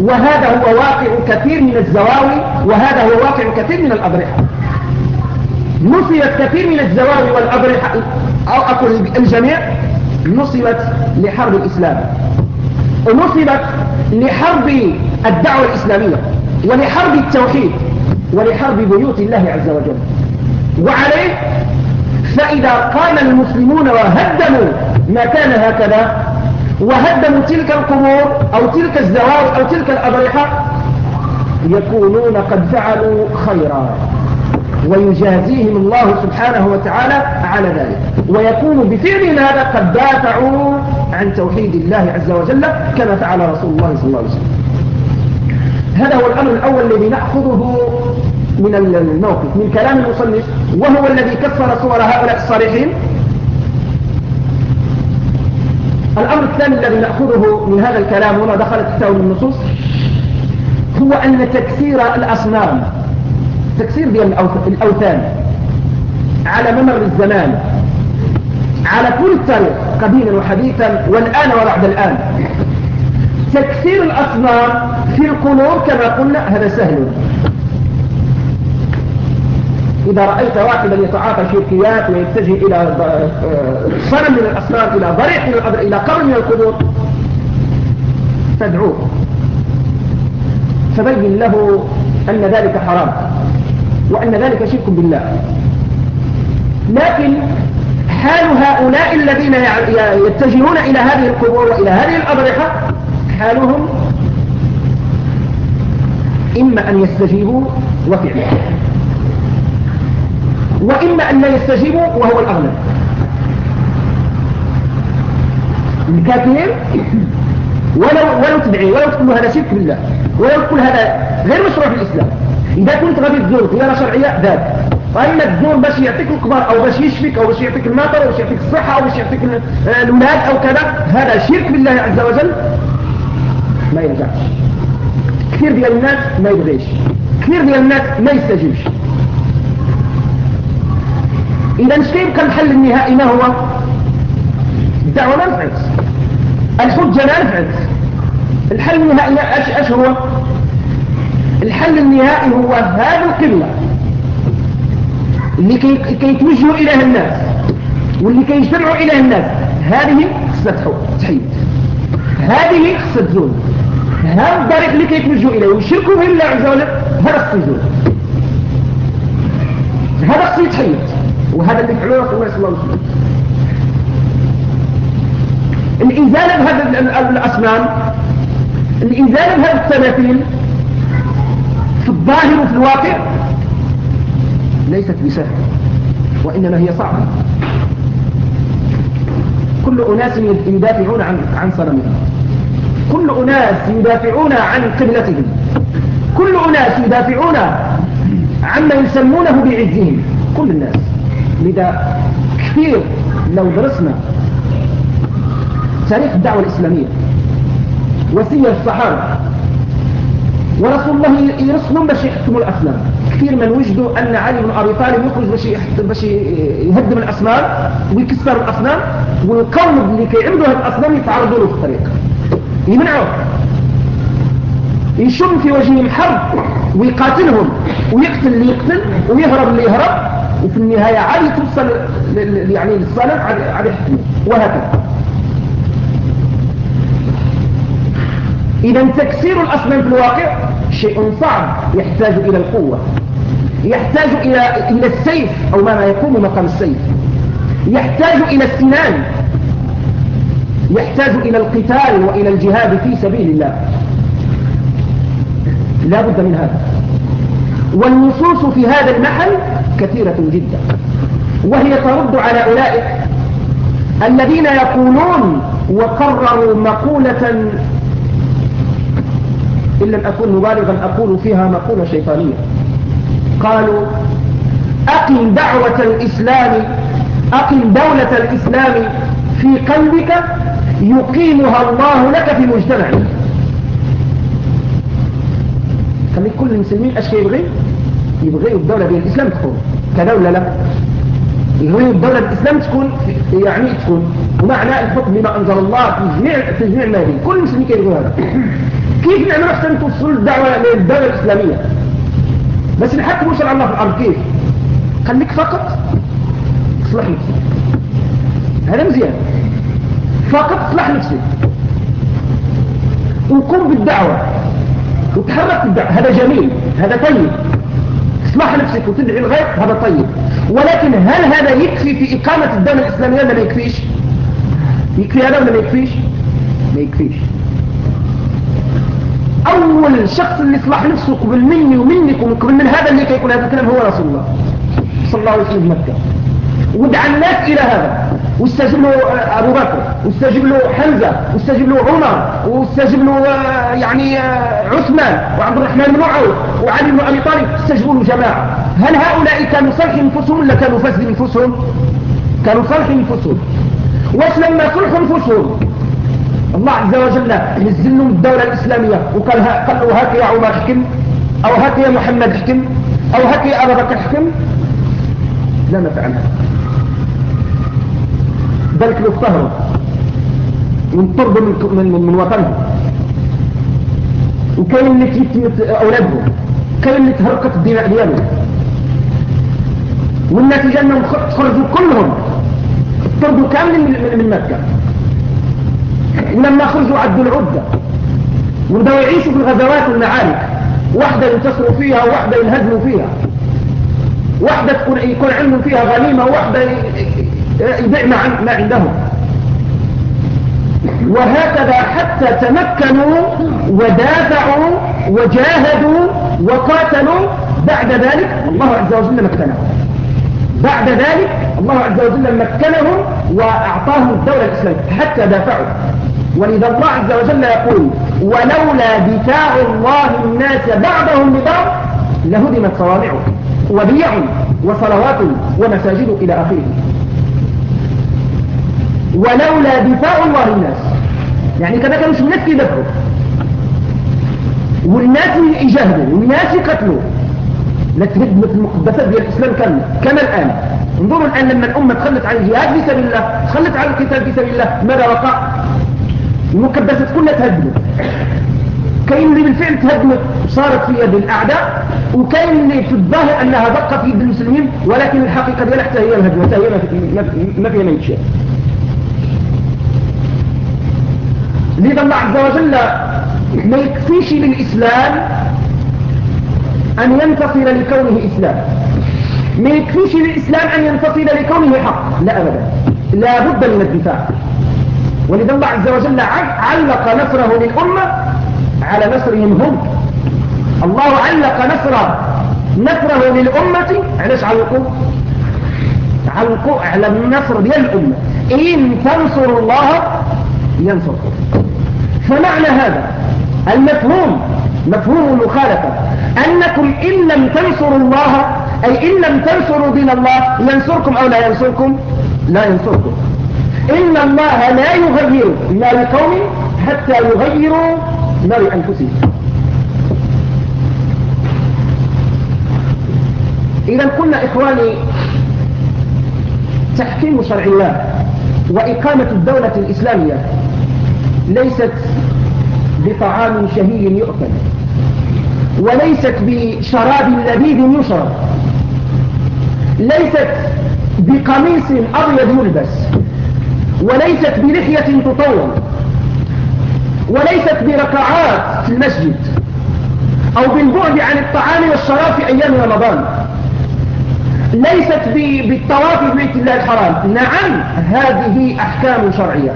وهذا هو واقع كثير من الزواوي وهذا هو واقع كثير من الأضرحة. نصبت كثير من الزواوي والأضرحة أو أقول الجميع نصبت لحرب الإسلام. ونصبت لحرب الدعوة الإسلامية ولحرب التوحيد ولحرب بيوت الله عز وجل. وعليه فإذا قام المسلمون وهدموا ما كان هكذا وهدموا تلك القبور أو تلك الزواج أو تلك الأضرحة يكونون قد فعلوا خيرا. ويجازيهم الله سبحانه وتعالى على ذلك. ويكون بفعلهم هذا قد دافعوا عن توحيد الله عز وجل كما فعل رسول الله صلى الله عليه وسلم. هذا هو الأمر الأول الذي نأخذه من الموقف من كلام المصنف وهو الذي كفر صور هؤلاء الصالحين. الأمر الثاني الذي نأخذه من هذا الكلام هنا دخلت من النصوص هو أن تكسير الأصنام. تكسير ديال الأوثان. على ممر الزمان. على كل التاريخ قديما وحديثا والآن وبعد الآن. تكسير الأصنام في القلوب كما قلنا هذا سهل. إذا رأيت واحدا يتعاطى شركيات ويتجه إلى آه، صنم من الأصنام إلى ضريح من الأبر إلى قرن من القبور تدعوه فبين له أن ذلك حرام. وأن ذلك شرك بالله. لكن حال هؤلاء الذين يتجهون إلى هذه القبور وإلى هذه الأضرحة حالهم إما أن يستجيبوا وفعلا وإما أن لا يستجيبوا وهو الأغلب. الكافرين ولو ولو تدعي ولو تقول هذا شرك بالله ولو تقول هذا غير مشروع في الإسلام. إذا كنت غادي تزور زيارة شرعية ذات فإما تزور باش يعطيك الكبار أو باش يشفيك أو باش يعطيك المطر أو باش يعطيك الصحة أو باش يعطيك الأولاد أو كذا هذا شرك بالله عز وجل. ما يرجعش كثير ديال الناس ما يبغيش. كثير ديال الناس ما يستجيبش. إذا إيش كيبقى الحل النهائي؟ ما هو؟ الدعوة ما نفعت الحجة ما نفعت الحل النهائي إيش إيش هو؟ الحل النهائي هو هذه القلة اللي كيتوجهوا إليها الناس. واللي كيجتمعوا إليها الناس. هذه خصها تحيد هذه خصها تزول هذا الطريق اللي كيتوجهوا إليه. ويشركوا به الله عز وجل. هذا خص يزول هذا خص يتحيد وهذا اللي فعلوه رسول الله صلى الله عليه وسلم. الإزالة بهذا الأصنام. الإزالة بهذا التماثيل. في الظاهر وفي الواقع ليست بسهل وإنما هي صعبة. كل أناس يدافعون عن عن صنمهم. كل أناس يدافعون عن قبلتهم. كل أناس يدافعون عما يسمونه بعزهم. كل الناس. لذا كثير لو درسنا تاريخ الدعوة الإسلامية وسير الصحابة ورسول الله يرسلهم باش يحكموا الأسلام. كثير من وجدوا أن علي بن أبي طالب يخرج باش باش يهدم الأصنام ويكسر الأصنام والقوم اللي كيعبدوا هذه الأصنام يتعرضوا له في الطريق. يمنعوا. يشم في وجههم حرب ويقاتلهم ويقتل اللي يقتل ويهرب اللي يهرب وفي النهاية عادي توصل يعني للصلاة عادي يحكموا وهكذا. إذا تكسير الأصنام في الواقع شيء صعب يحتاج إلى القوة يحتاج إلى إلى السيف أو ما يقوم مقام السيف يحتاج إلى السنان يحتاج إلى القتال وإلى الجهاد في سبيل الله. لا بد من هذا. والنصوص في هذا المحل كثيرة جدا. وهي ترد على أولئك الذين يقولون وقرروا مقولة إن لم أكن مبالغا أقول فيها مقولة شيطانية قالوا أقم دعوة الإسلام أقم دولة الإسلام في قلبك يقيمها الله لك في مجتمعك. كل المسلمين إيش يبغي؟ يبغي الدولة دي الإسلام تكون. كدولة لا. يبغي الدولة الإسلام تكون يعني تكون. ومعنى الحكم بما أنزل الله في جميع المدينة كل المسلمين يبغوا هذا. كيف نعمل أحسن توصل الدعوة للدولة الإسلامية؟ بس نحكموا شرع الله في الأرض. كيف؟ خليك فقط اصلح نفسك. هذا مزيان. فقط اصلح نفسك. وقم بالدعوة. وتحرك بالدعوة. هذا جميل. هذا طيب. اصلح نفسك وتدعي الغير هذا طيب. ولكن هل هذا يكفي في إقامة الدولة الإسلامية ولا ما يكفيش؟ يكفي هذا ولا ما يكفيش؟ ما يكفيش. أول شخص اللي صلح نفسه قبل مني ومنكم وقبل من هذا اللي كيقول هذا الكلام هو رسول الله. صلى الله عليه وسلم مكة. ودعا الناس إلى هذا. واستجب له أبو بكر واستجب له حمزة واستجب له عمر واستجب له يعني عثمان وعبد الرحمن بن عوف وعلي بن أبي طالب. استجبوا له جماعة. هل هؤلاء كانوا صلح أنفسهم ولا كانوا فاسد أنفسهم؟ كانوا صلح أنفسهم. واش لما صلحوا أنفسهم. الله عز وجل نزل لهم الدولة الإسلامية وقال قال هاك يا عمر حكم أو هاك يا محمد حكم أو هاك يا أبا بكر حكم لا ما فعلها بل كانوا اضطهروا وانطردوا من, من, من وطنهم وكاين اللي تيتمت أولادهم كاين اللي تهرقت الدماء ديالهم. والنتيجة أنهم خرجوا كلهم. اضطردوا كامل من, من مكة. ولما خرجوا عدوا العدة. وبدأوا يعيشوا في الغزوات والمعارك واحدة ينتصروا فيها وواحدة ينهزموا فيها. واحدة تكون يكون عندهم فيها غنيمة وواحدة يبيع ما عندهم. وهكذا حتى تمكنوا ودافعوا وجاهدوا وقاتلوا. بعد ذلك الله عز وجل مكنهم. بعد ذلك الله عز وجل مكنهم وأعطاهم الدولة الإسلامية. حتى دافعوا. ولذا الله عز وجل يقول ولولا دفاع الله الناس بعضهم ببعض لهدمت صوامع وبيع وصلوات ومساجد إلى آخره. ولولا دفاع الله الناس يعني كذا كانوا الناس يدفعوا والناس يجاهدوا والناس يقتلوا لا تهدمت المقدسات ديال الإسلام كاملة كما الآن؟ انظروا الآن لما الأمة تخلت عن الجهاد في سبيل الله تخلت عن القتال في سبيل الله ماذا وقع؟ المقدسات كلها تهدمت كاين اللي بالفعل تهدمت وصارت في يد الأعداء وكاين اللي في الظاهر أنها بقى في يد المسلمين ولكن الحقيقة ديالها حتى هي الهدمة حتى هي ما فيها ما يتشاف. لذا الله عز وجل ما يكفيش للإسلام أن ينتصر لكونه إسلام. ما يكفيش للإسلام أن ينتصر لكونه حق. لا أبدا. لا بد من الدفاع. ولذا الله عز وجل علق نصره للأمة على نصرهم هم. الله علق نصره نصره للأمة. علاش علقوا؟ علقوا على النصر ديال الأمة إن تنصروا الله ينصركم. فمعنى هذا المفهوم مفهوم المخالفة أنكم إن لم تنصروا الله أي إن لم تنصروا دين الله ينصركم أو لا ينصركم؟ لا ينصركم. إن الله لا يغير ما لقوم حتى يغيروا ما لأنفسهم إذا قلنا إخواني تحكيم شرع الله وإقامة الدولة الإسلامية ليست بطعام شهي يؤكل وليست بشراب لذيذ يشرب ليست بقميص أبيض يلبس. وليست بلحية تطول وليست بركعات في المسجد. أو بالبعد عن الطعام والشراب في أيام رمضان. ليست بالطواف ببيت الله الحرام. نعم هذه أحكام شرعية.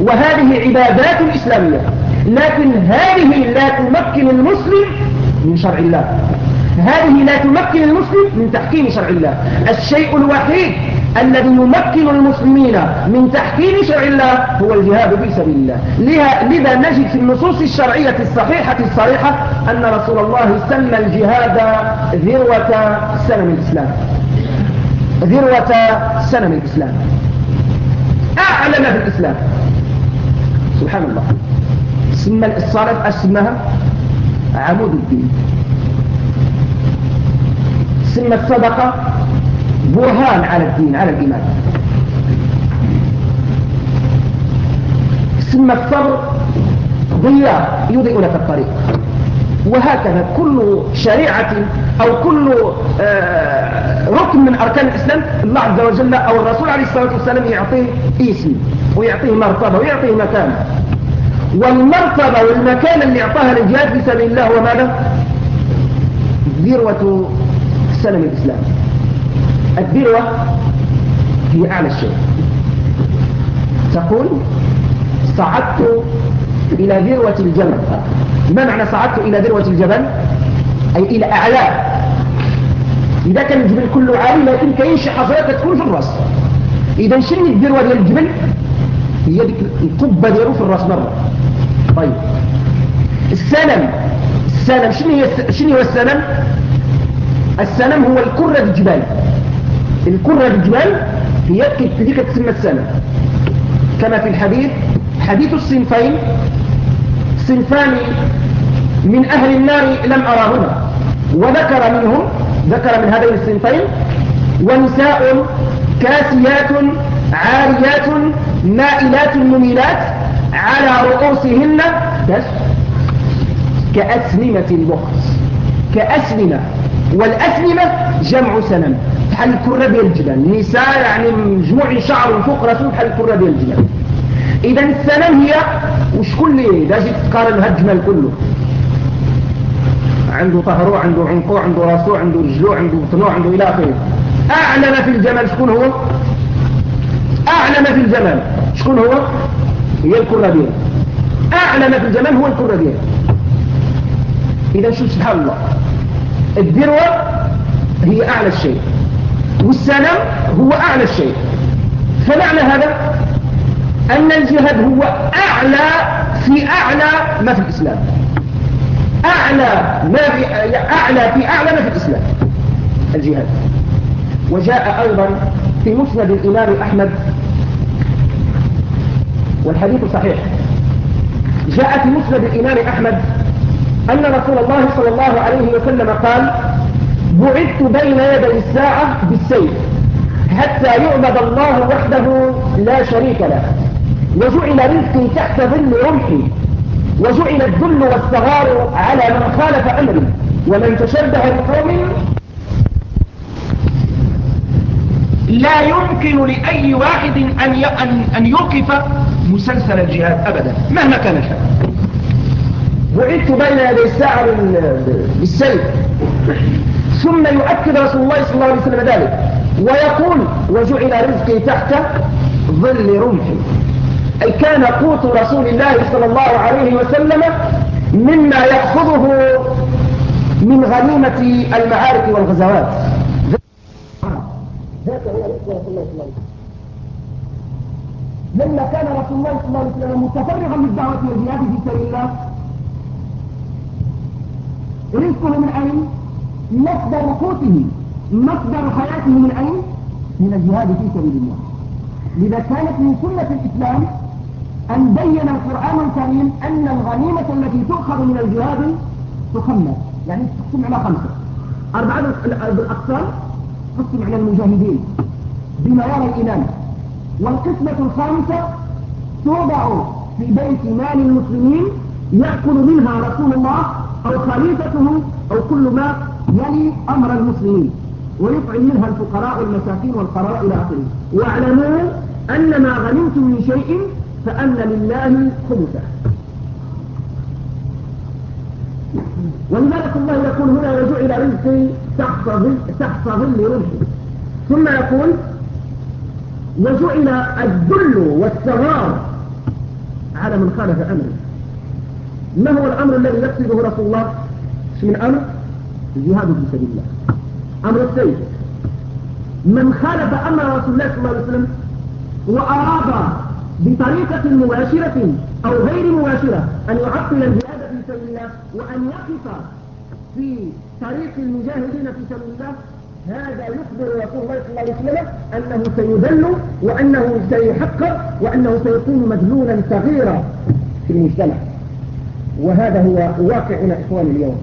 وهذه عبادات إسلامية. لكن هذه لا تمكن المسلم من شرع الله. هذه لا تمكن المسلم من تحكيم شرع الله. الشيء الوحيد الذي يمكن المسلمين من تحكيم شرع الله هو الجهاد في سبيل الله. لذا نجد في النصوص الشرعية الصحيحة الصريحة أن رسول الله سمى الجهاد ذروة سنم الإسلام. ذروة سنم الإسلام. أعلن في الإسلام. سبحان الله. سمى الصلاة اسمها عمود الدين. سمى الصدقة برهان على الدين على الإيمان. سمى الصبر ضياء يضيء لك الطريق. وهكذا كل شريعة أو كل آه، ركن من أركان الإسلام الله عز وجل أو الرسول عليه الصلاة والسلام يعطيه اسم ويعطيه مرتبة ويعطيه مكان. والمرتبة والمكان اللي أعطاها للجهاد في سبيل الله هو ماذا؟ ذروة سلم الإسلام. الذروة هي أعلى الشيء تقول صعدت إلى ذروة الجبل. ما معنى صعدت إلى ذروة الجبل؟ أي إلى أعلاه إذا كان الجبل كله عالي لكن كاين شي حفرات تكون في الرأس. إذا شنو الذروة ديال الجبل؟ هي ديك القبة ديالو في الرأس مرة. طيب. السلم. السلم شنو هي شنو هو السلم؟ السلم هو الكرة الجبال. الكرة الجبال هي ديك تسمى السلم كما في الحديث حديث الصنفين صنفان من أهل النار لم أراهما. وذكر منهم ذكر من هذين الصنفين ونساء كاسيات عاريات مائلات مميلات على رؤوسهن. بس كأسنمة البخت كأسنمة. والأسنمة جمع سنم بحال الكرة ديال الجبال. نساء يعني مجموع شعر فوق راسهم بحال الكرة ديال الجبال. إذا السنم هي وشكون اللي جيت تقارن هاد الجمال كله. عنده ظهره عنده عنقه عنده راسه عنده رجله عنده بطنه عنده إلى آخره. أعلم في الجمال شكون هو؟ أعلم في الجمال. شكون هو؟ هي الكرة ديال. أعلم في الجمال هو الكرة ديال. إذا شو سبحان الله. الذروة هي أعلى الشيء والسلام هو أعلى الشيء. فمعنى هذا؟ أن الجهاد هو أعلى في أعلى ما في الإسلام. أعلى ما في أعلى في أعلى ما في الإسلام. الجهاد. وجاء أيضا في مسند الإمام أحمد. والحديث صحيح. جاء في مسند الإمام أحمد أن رسول الله صلى الله عليه وسلم قال بعثت بين يدي الساعة بالسيف حتى يعبد الله وحده لا شريك له. وجعل رزقي تحت ظل رمحي. وجعل الذل والصغار على من خالف أمري. ومن تشبه بقوم لا يمكن لأي واحد أن أن يوقف مسلسل الجهاد أبدا مهما كان الحال. وعدت بين يدي الساعة بالسيف. ثم يؤكد رسول الله صلى الله عليه وسلم ذلك. ويقول وجعل رزقي تحت ظل رمحي. أي كان قوت رسول الله صلى الله عليه وسلم مما يأخذه من غنيمة المعارك والغزوات. لما كان رسول الله صلى الله عليه وسلم متفرغا للدعوة والجهاد في سبيل الله. رزقه من أين؟ مصدر قوته مصدر حياته من أين؟ من الجهاد في سبيل الله. لذا كانت من سنة الإسلام أن بين القرآن الكريم أن الغنيمة التي تؤخذ من الجهاد تخمس يعني تقسم على خمسة. أربعة بالأقسام تقسم على المجاهدين بما يرى الإمام والقسمة الخامسة توضع في بيت مال المسلمين يأكل منها رسول الله أو خليفته أو كل ما يلي أمر المسلمين ويطعم منها الفقراء والمساكين والقراء إلى آخره. واعلموا أن ما غنمتم من شيء فأن لله خمسه ولذلك الله يقول هنا وجعل رزقي تحت ظل تحت ظل رمحي ثم يقول وجعل الذل والصغار على من خالف امره ما هو الأمر الذي يقصده رسول الله؟ من أمر الجهاد في سبيل الله. أمر السيف من خالف أمر رسول الله صلى الله عليه وسلم وأراد بطريقة مباشرة أو غير مباشرة أن يعطل الجهاد في سبيل الله وأن يقف في طريق المجاهدين في سبيل الله هذا يخبر رسول الله صلى الله عليه وسلم أنه سيذل وأنه سيحقر وأنه سيكون مدلولا صغيرا في المجتمع. وهذا هو واقعنا إخواني اليوم.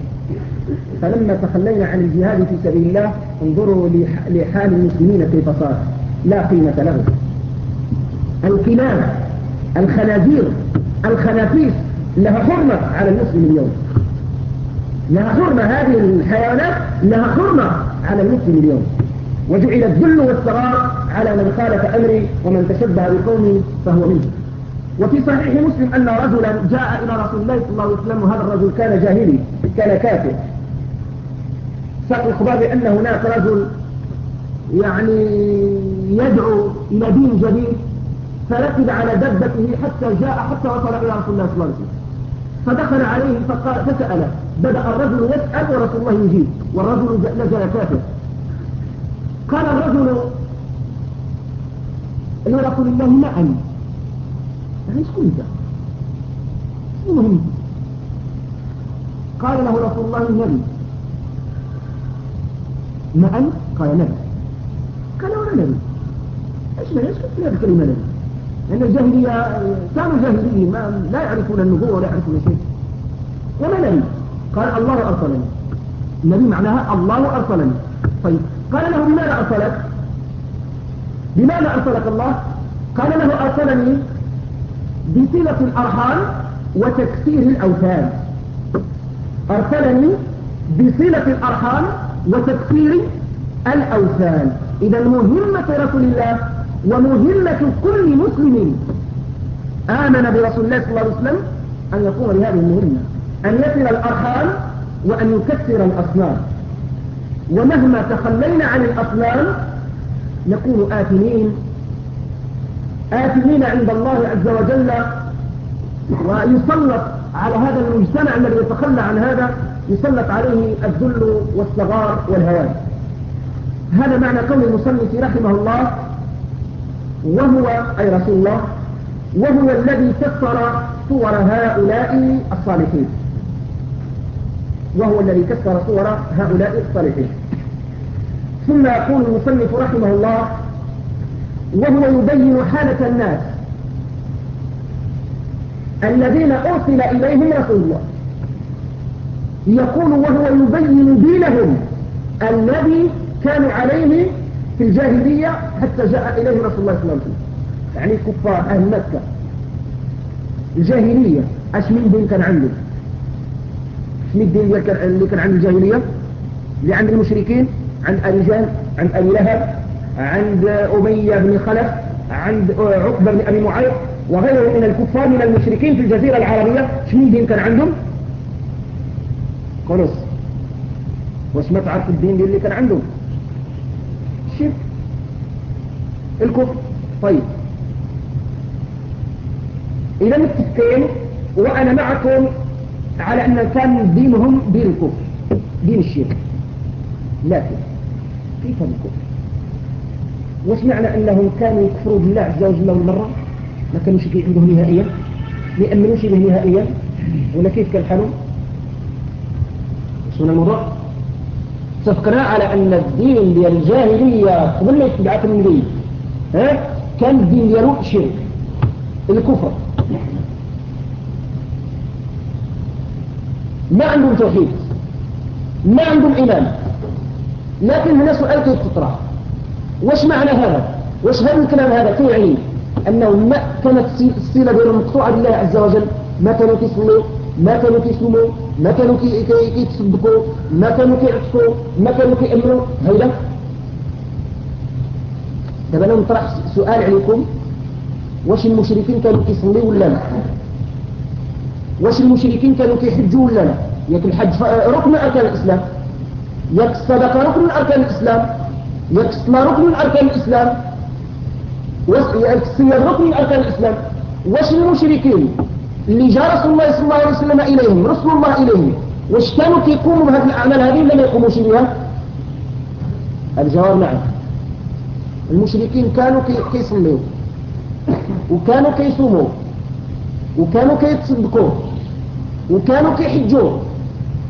فلما تخلينا عن الجهاد في سبيل الله انظروا لحال المسلمين كيف صار لا قيمة له. الكلاب الخنازير الخنافيس لها حرمة على المسلم اليوم. لها حرمة هذه الحيوانات لها حرمة على المسلم اليوم. وجعل الذل والصغار على من خالف أمري ومن تشبه بقوم فهو منه. وفي صحيح مسلم أن رجلا جاء إلى رسول الله صلى الله عليه وسلم وهذا الرجل كان جاهلي كان كافر. ساق الخبار بأن هناك رجل يعني يدعو إلى دين جديد فركب على دبته حتى جاء حتى وصل إلى رسول الله صلى الله عليه وسلم. فدخل عليه فقال فسأله بدأ الرجل يسأل ورسول الله يجيب والرجل نزل كافر. قال الرجل لرسول الله نعم إيش كنت المهم قال له رسول الله النبي أنت قال نبي قال ولا نبي إيش ما إيش كنت هذه الكلمة نبي لأن الجاهلية كانوا جاهليين لا يعرفون النبوة ولا يعرفون شيء. وما نبي قال الله أرسلني. النبي معناها الله أرسلني. طيب قال له بماذا أرسلك؟ بماذا أرسلك الله؟ قال له أرسلني بصلة الأرحام وتكسير الأوثان. أرسلني بصلة الأرحام وتكسير الأوثان. إذا مهمة رسول الله ومهمة كل مسلم آمن برسول الله صلى الله عليه وسلم أن يقوم بهذه المهمة أن يصل الأرحام وأن يكسر الأصنام. ومهما تخلينا عن الأصنام نكون آثمين. آثمين عند الله عز وجل ويسلط على هذا المجتمع الذي يتخلى عن هذا. يسلط عليه الذل والصغار والهوان. هذا معنى قول المصنف رحمه الله وهو أي رسول الله وهو الذي كسر صور هؤلاء الصالحين. وهو الذي كسر صور هؤلاء الصالحين. ثم يقول المصنف رحمه الله وهو يبين حالة الناس الذين أرسل إليهم رسول الله. يقول وهو يبين دينهم الذي كانوا عليه في الجاهلية حتى جاء إليه رسول الله صلى الله عليه وسلم. يعني كفار أهل مكة. الجاهلية. أش من دين كان عنده. من الدين اللي كان عند الجاهلية. اللي عند المشركين. عند جهل. عند أبي لهب. عند أمية بن خلف. عند عقبة بن أبي معيط. وغيره من الكفار من المشركين في الجزيرة العربية. اش من دين كان عندهم. خلاص. واش ما تعرف الدين اللي كان عندهم الشرك الكفر. طيب. إذا متفقين وأنا معكم على أن كان دينهم دين الكفر. دين الشرك. لكن كيف الكفر وش معنى أنهم كانوا يكفروا بالله عز وجل أول مرة ما كانوا شيء عندهم نهائيا؟ ما يأمنوش به نهائيا؟ ولا كيف كان حالهم؟ شنو الموضوع اتفقنا على أن الدين ديال الجاهلية قبل ما يتبعات النبي ها كان الدين ديالو شرك الكفر. ما عندهم توحيد ما عندهم إيمان. لكن هنا سؤال كيف تطرح واش معنى هذا؟ واش هذا الكلام هذا يعني أنه ما كانت السيلة ديالهم مقطوعة بالله عز وجل؟ ما كانوا كيصلوا؟ ما كانوا كيصوموا ما كانوا كيتصدقوا ما كانوا كيعطفوا ما كانوا كيأمنوا هيدا؟ دابا أنا نطرح سؤال عليكم. واش المشركين كانوا كيصليوا ولا لا؟ واش المشركين كانوا كيحجوا ولا لا؟ ياك الحج ركن من أركان الإسلام. ياك الصدقة ركن من أركان الإسلام. ياك الصلاة ركن من أركان الإسلام. ياك الصيام ركن من أركان الإسلام. واش المشركين؟ اللي جاء رسول الله صلى الله عليه وسلم إليهم رسول الله إليهم. واش كانوا كيقوموا بهذه الأعمال هذه ولا ما يقوموش بها؟ الجواب نعم. المشركين كانوا كيصلوا. وكانوا كيصوموا. وكانوا كيتصدقوا. وكانوا كيحجوا.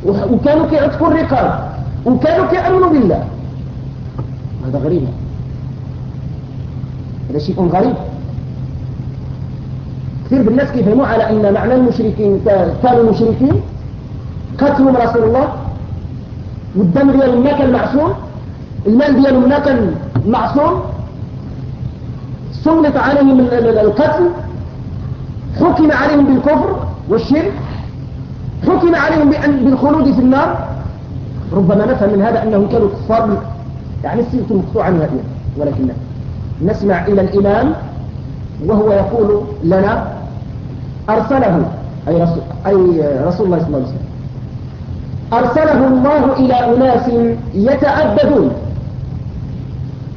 وكانوا كيعتقوا الرقاب. وكانوا كيأمنوا بالله. هذا غريب. هذا شيء غريب. كثير بالناس كيفهموا على أن معنى المشركين كانوا مشركين؟ قتلوا رسول الله؟ والدم ديالهم ما كان معصوم؟ المال ديالهم ما كان معصوم؟ سلط عليهم القتل؟ حكم عليهم بالكفر والشرك؟ حكم عليهم بالخلود في النار؟ ربما نفهم من هذا أنهم كانوا كفار. يعني السلط مقطوعا نهائيا ولكن نسمع إلى الإمام وهو يقول لنا أرسله أي رسول, أي رسول الله صلى الله عليه وسلم. أرسله الله إلى أناس يتعبدون.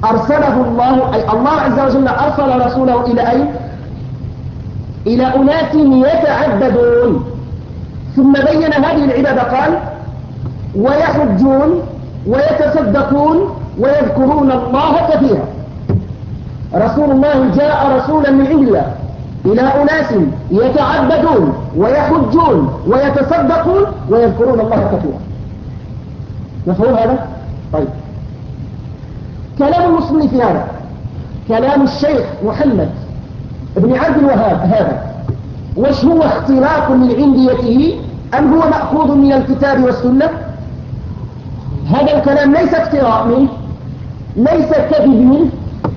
أرسله الله أي الله عز وجل أرسل رسوله إلى أين إلى أناس يتعبدون. ثم بين هذه العبادة قال ويحجون ويتصدقون ويذكرون الله كثيرا. رسول الله جاء رسولا من عند الله إلى أناس يتعبدون ويحجون ويتصدقون ويذكرون الله كثيرا. مفهوم هذا؟ طيب. كلام المسلم في هذا. كلام الشيخ محمد بن عبد الوهاب هذا. وش هو اختلاق من عنديته؟ أم هو مأخوذ من الكتاب والسنة؟ هذا الكلام ليس افتراء منه ليس كذب منه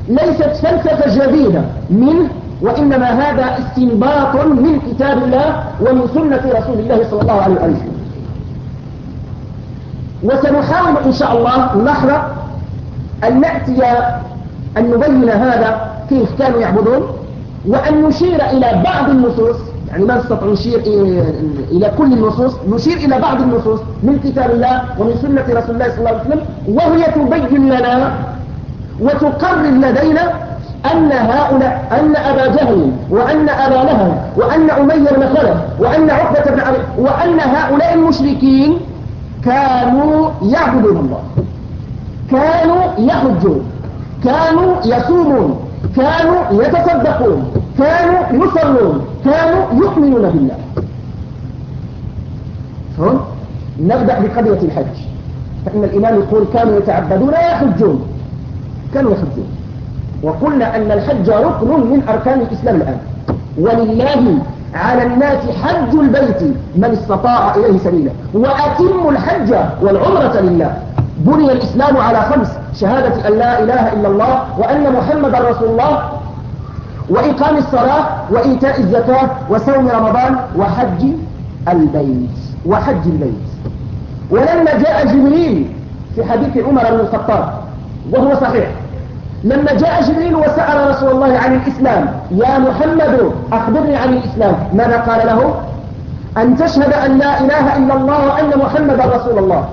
ليست فلسفة جديدة منه. وإنما هذا استنباط من كتاب الله ومن سنة رسول الله صلى الله عليه وسلم وسنحاول إن شاء الله لحظة أن نأتي أن نبين هذا كيف كانوا يعبدون وأن نشير إلى بعض النصوص يعني ما نستطيع نشير إلى كل النصوص نشير إلى بعض النصوص من كتاب الله ومن سنة رسول الله صلى الله عليه وسلم وهي تبين لنا وتقرر لدينا أن هؤلاء أن أبا جهل وأن أبا لهب وأن أمير بن خلف وأن عقبة بن عمرو وأن هؤلاء المشركين كانوا يعبدون الله. كانوا يحجون كانوا يصومون كانوا يتصدقون كانوا يصلون كانوا يؤمنون بالله. نبدأ بقضية الحج. فإن الإمام يقول كانوا يتعبدون ويحجون. كانوا يحجون. وقلنا أن الحج ركن من أركان الإسلام الآن. ولله على الناس حج البيت من استطاع إليه سبيلا. وأتم الحج والعمرة لله. بني الإسلام على خمس شهادة أن لا إله إلا الله وأن محمد رسول الله وإقام الصلاة وإيتاء الزكاة وصوم رمضان وحج البيت. وحج البيت. ولما جاء جبريل في حديث عمر بن الخطاب وهو صحيح لما جاء جبريل وسأل رسول الله عن الإسلام يا محمد أخبرني عن الإسلام. ماذا قال له؟ أن تشهد أن لا إله إلا الله وأن محمد رسول الله.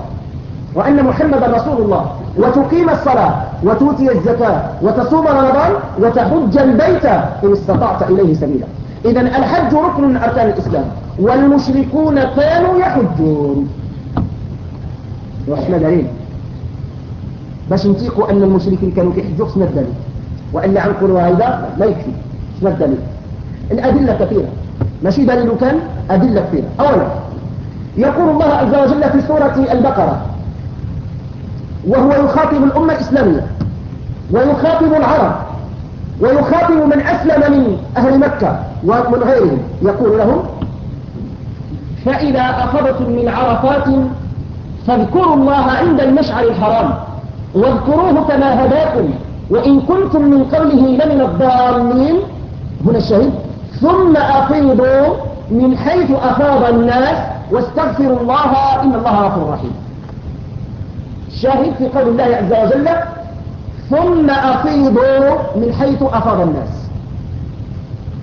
وأن محمد رسول الله. وتقيم الصلاة وتؤتي الزكاة وتصوم رمضان وتحج البيت إن استطعت إليه سبيلا. إذا الحج ركن من أركان الإسلام. والمشركون كانوا يحجون. وإحنا دليل. باش نتيقوا أن المشركين كانوا كيحجوا خصنا الدليل وإلا عنقلوا هذا لا يكفي. خصنا الدليل الأدلة كثيرة. ماشي دليل كان؟ أدلة كثيرة. أولا يقول الله عز وجل في سورة البقرة وهو يخاطب الأمة الإسلامية ويخاطب العرب ويخاطب من أسلم من أهل مكة ومن غيرهم. يقول لهم فإذا أخذتم من عرفات فاذكروا الله عند المشعر الحرام. واذكروه كما هداكم وإن كنتم من قوله لمن الضالين. هنا الشهيد. ثم أفيضوا من حيث أفاض الناس واستغفروا الله إن الله غفور رحيم. شاهد في قول الله عز وجل ثم أفيضوا من حيث أفاض الناس.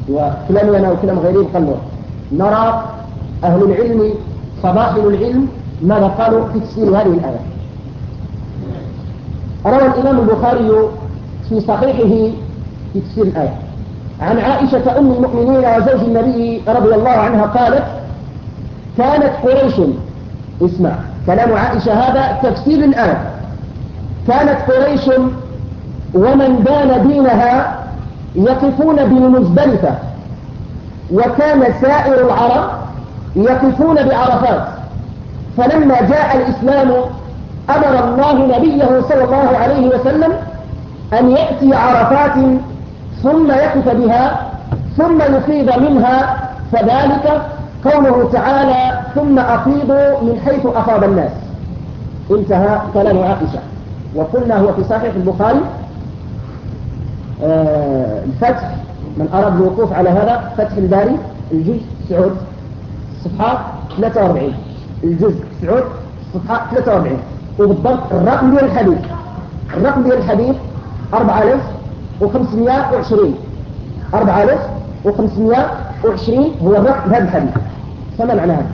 وكلام أنا وكلام غيري قالوا نرى أهل العلم فضائل العلم ماذا قالوا في تفسير هذه الآية؟ روى الإمام البخاري في صحيحه في تفسير الآية. عن عائشة أم المؤمنين وزوج النبي رضي الله عنها قالت كانت قريش اسمع كلام عائشة هذا تفسير الآية كانت قريش ومن دان دينها يقفون بالمزدلفة وكان سائر العرب يقفون بعرفات. فلما جاء الإسلام أمر الله نبيه صلى الله عليه وسلم أن يأتي عرفات ثم يقف بها ثم يفيض منها فذلك قوله تعالى ثم أفيضوا من حيث أفاض الناس. انتهى كلام عائشة. وقلنا هو في صحيح البخاري. آه الفتح من أراد الوقوف على هذا فتح الباري الجزء سعود صفحة 43 الجزء سعود صفحة 43 وبالضبط الرقم ديال الحديث الرقم ديال الحديث 4520 4520 هو الرقم هذا الحديث فما معنى هذا؟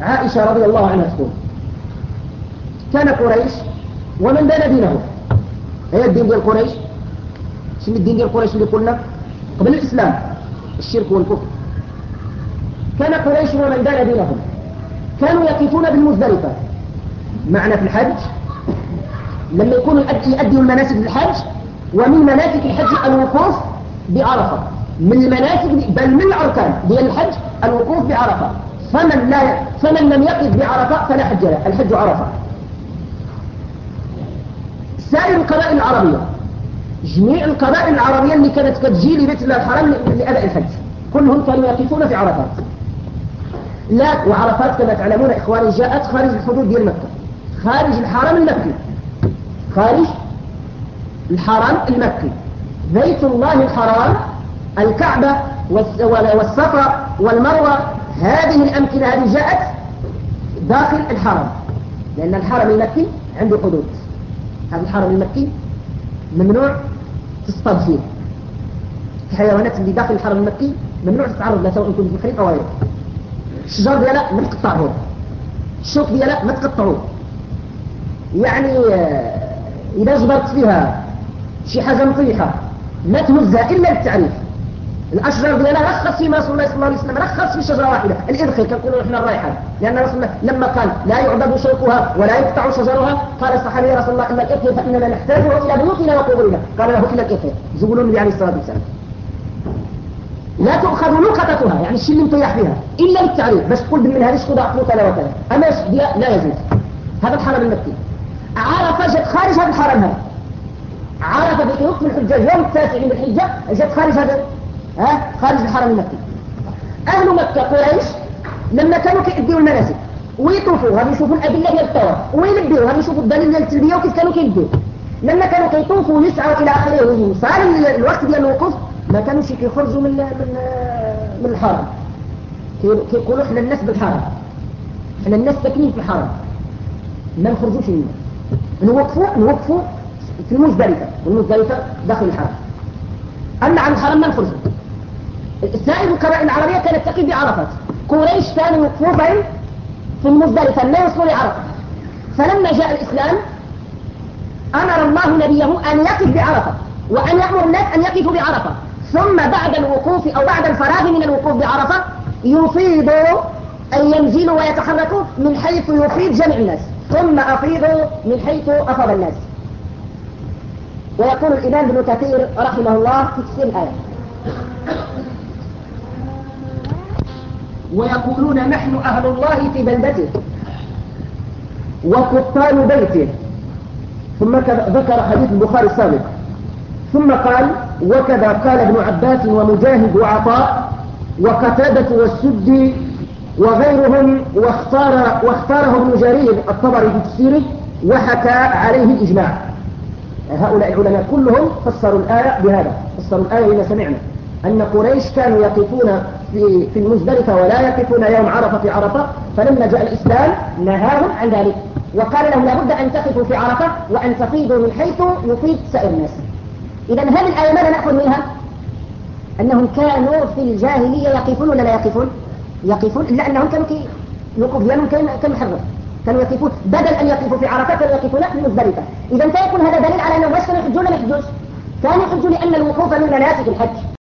عائشة رضي الله عنها تقول كان قريش ومن دان دينه هي الدين ديال قريش؟ شنو الدين ديال قريش اللي قلنا؟ قبل الإسلام الشرك والكفر. كان قريش ومن دان دينهم. كانوا يقفون بالمزدلفة. معنى في الحج؟ لما يكونوا يؤدوا المناسك الحج ومن مناسك الحج الوقوف بعرفة. من المناسك بل من الأركان ديال الحج الوقوف بعرفة. فمن, لا فمن لم يقف بعرفة فلا حج له الحج عرفة. سائر القبائل العربية. جميع القبائل العربية اللي كانت كتجي لبيت الله الحرام لأداء الحج. كلهم كانوا يقفون في عرفات. لا وعرفات كما تعلمون إخواني جاءت خارج الحدود ديال مكة. خارج الحرم المكي. خارج الحرم المكي. بيت الله الحرام الكعبة والصفا والمروة. هذه الأمكنة هذه جاءت داخل الحرم. لأن الحرم المكي عنده حدود. هذا الحرم المكي ممنوع تصطاد فيه الحيوانات اللي داخل الحرم المكي ممنوع تتعرض لها سواء كنت محرم أو غيره. الشجر ديالها ما تقطعه الشوك ديالها ما تقطعوه. يعني آه، إذا جبرت فيها شي حاجة مطيحة ما تهزها إلا للتعريف الأشجار ديالها رخص فيما رسول الله صلى الله عليه وسلم رخص في شجرة واحدة. الإذخر كنقولوا إحنا الريحان لأن رسول الله لما قال لا يعضد شوكها ولا يقطع شجرها قال الصحابي رسول الله إلا الإذخر فإننا نحتاجه إلى بيوتنا وقبورنا. قال له إلا الإذخر زغلوا النبي عليه الصلاة والسلام. لا تؤخذ لقطتها يعني الشيء اللي مطيح فيها إلا بالتعريف. بس تقول من هذه أعطوا كذا وكذا. أما لا يجوز. هذا الحرم المكي عرف جت خارج هذا الحرم هذا عرف في الحجة يوم التاسع من الحجة جت خارج هذا ها؟ خارج الحرم المكي. أهل مكة قريش لما كانوا كيديوا المناسك ويطوفوا غادي يشوفوا الأدلة ديال الطواف ويلبيوا غادي يشوفوا الدليل ديال التلبية وكيف كانوا كيلبيوا. لما كانوا كيطوفوا ويسعوا إلى آخره وصار الوقت ديال الوقوف ما كانوش كيخرجوا من من من الحرم. كيقولوا إحنا الناس بالحرم. إحنا الناس ساكنين في الحرم. ما نخرجوش منه نوقفوا نوقفوا في المزدلفة. والمزدلفة داخل الحرم. أما عن الحرم ما نخرجوا سائر القبائل العربية كانت تقف بعرفات قريش كانوا وقوفا في المزدلفة ما يوصلوا لعرفة فلما جاء الإسلام أمر الله نبيه أن يقف بعرفة وأن يأمر الناس أن يقفوا بعرفة ثم بعد الوقوف أو بعد الفراغ من الوقوف بعرفة يفيضوا أن ينزلوا ويتحركوا من حيث يفيد جميع الناس. ثم أفيضوا من حيث أفض الناس. ويقول الإمام ابن كثير رحمه الله في تفسير الآية. ويقولون نحن أهل الله في بلدته وقطان بيته. ثم ذكر حديث البخاري السابق. ثم قال وكذا قال ابن عباس ومجاهد وعطاء وقتادة والسدي وغيرهم واختار واختاره ابن جرير الطبري في تفسيره وحكى عليه الإجماع. هؤلاء العلماء كلهم فسروا الآية بهذا. فسروا الآية لما سمعنا. أن قريش كانوا يقفون في في المزدلفة ولا يقفون يوم عرفة في عرفة فلما جاء الإسلام نهاهم عن ذلك. وقال لهم لابد أن تقفوا في عرفة وأن تفيضوا من حيث يفيد سائر الناس. إذا هذه الآية ماذا نأخذ منها؟ أنهم كانوا في الجاهلية يقفون ولا لا يقفون؟ يقفون إلا أنهم كانوا كي الوقوف ديالهم كان كان كانوا يقفون. بدل أن يقفوا في عرفة كانوا يقفون في المزدلفة إذا فيكون هذا دليل على أنهم كانوا يحجون ما يحجوش؟ كانوا يحجون لأن الوقوف من مناسك الحج.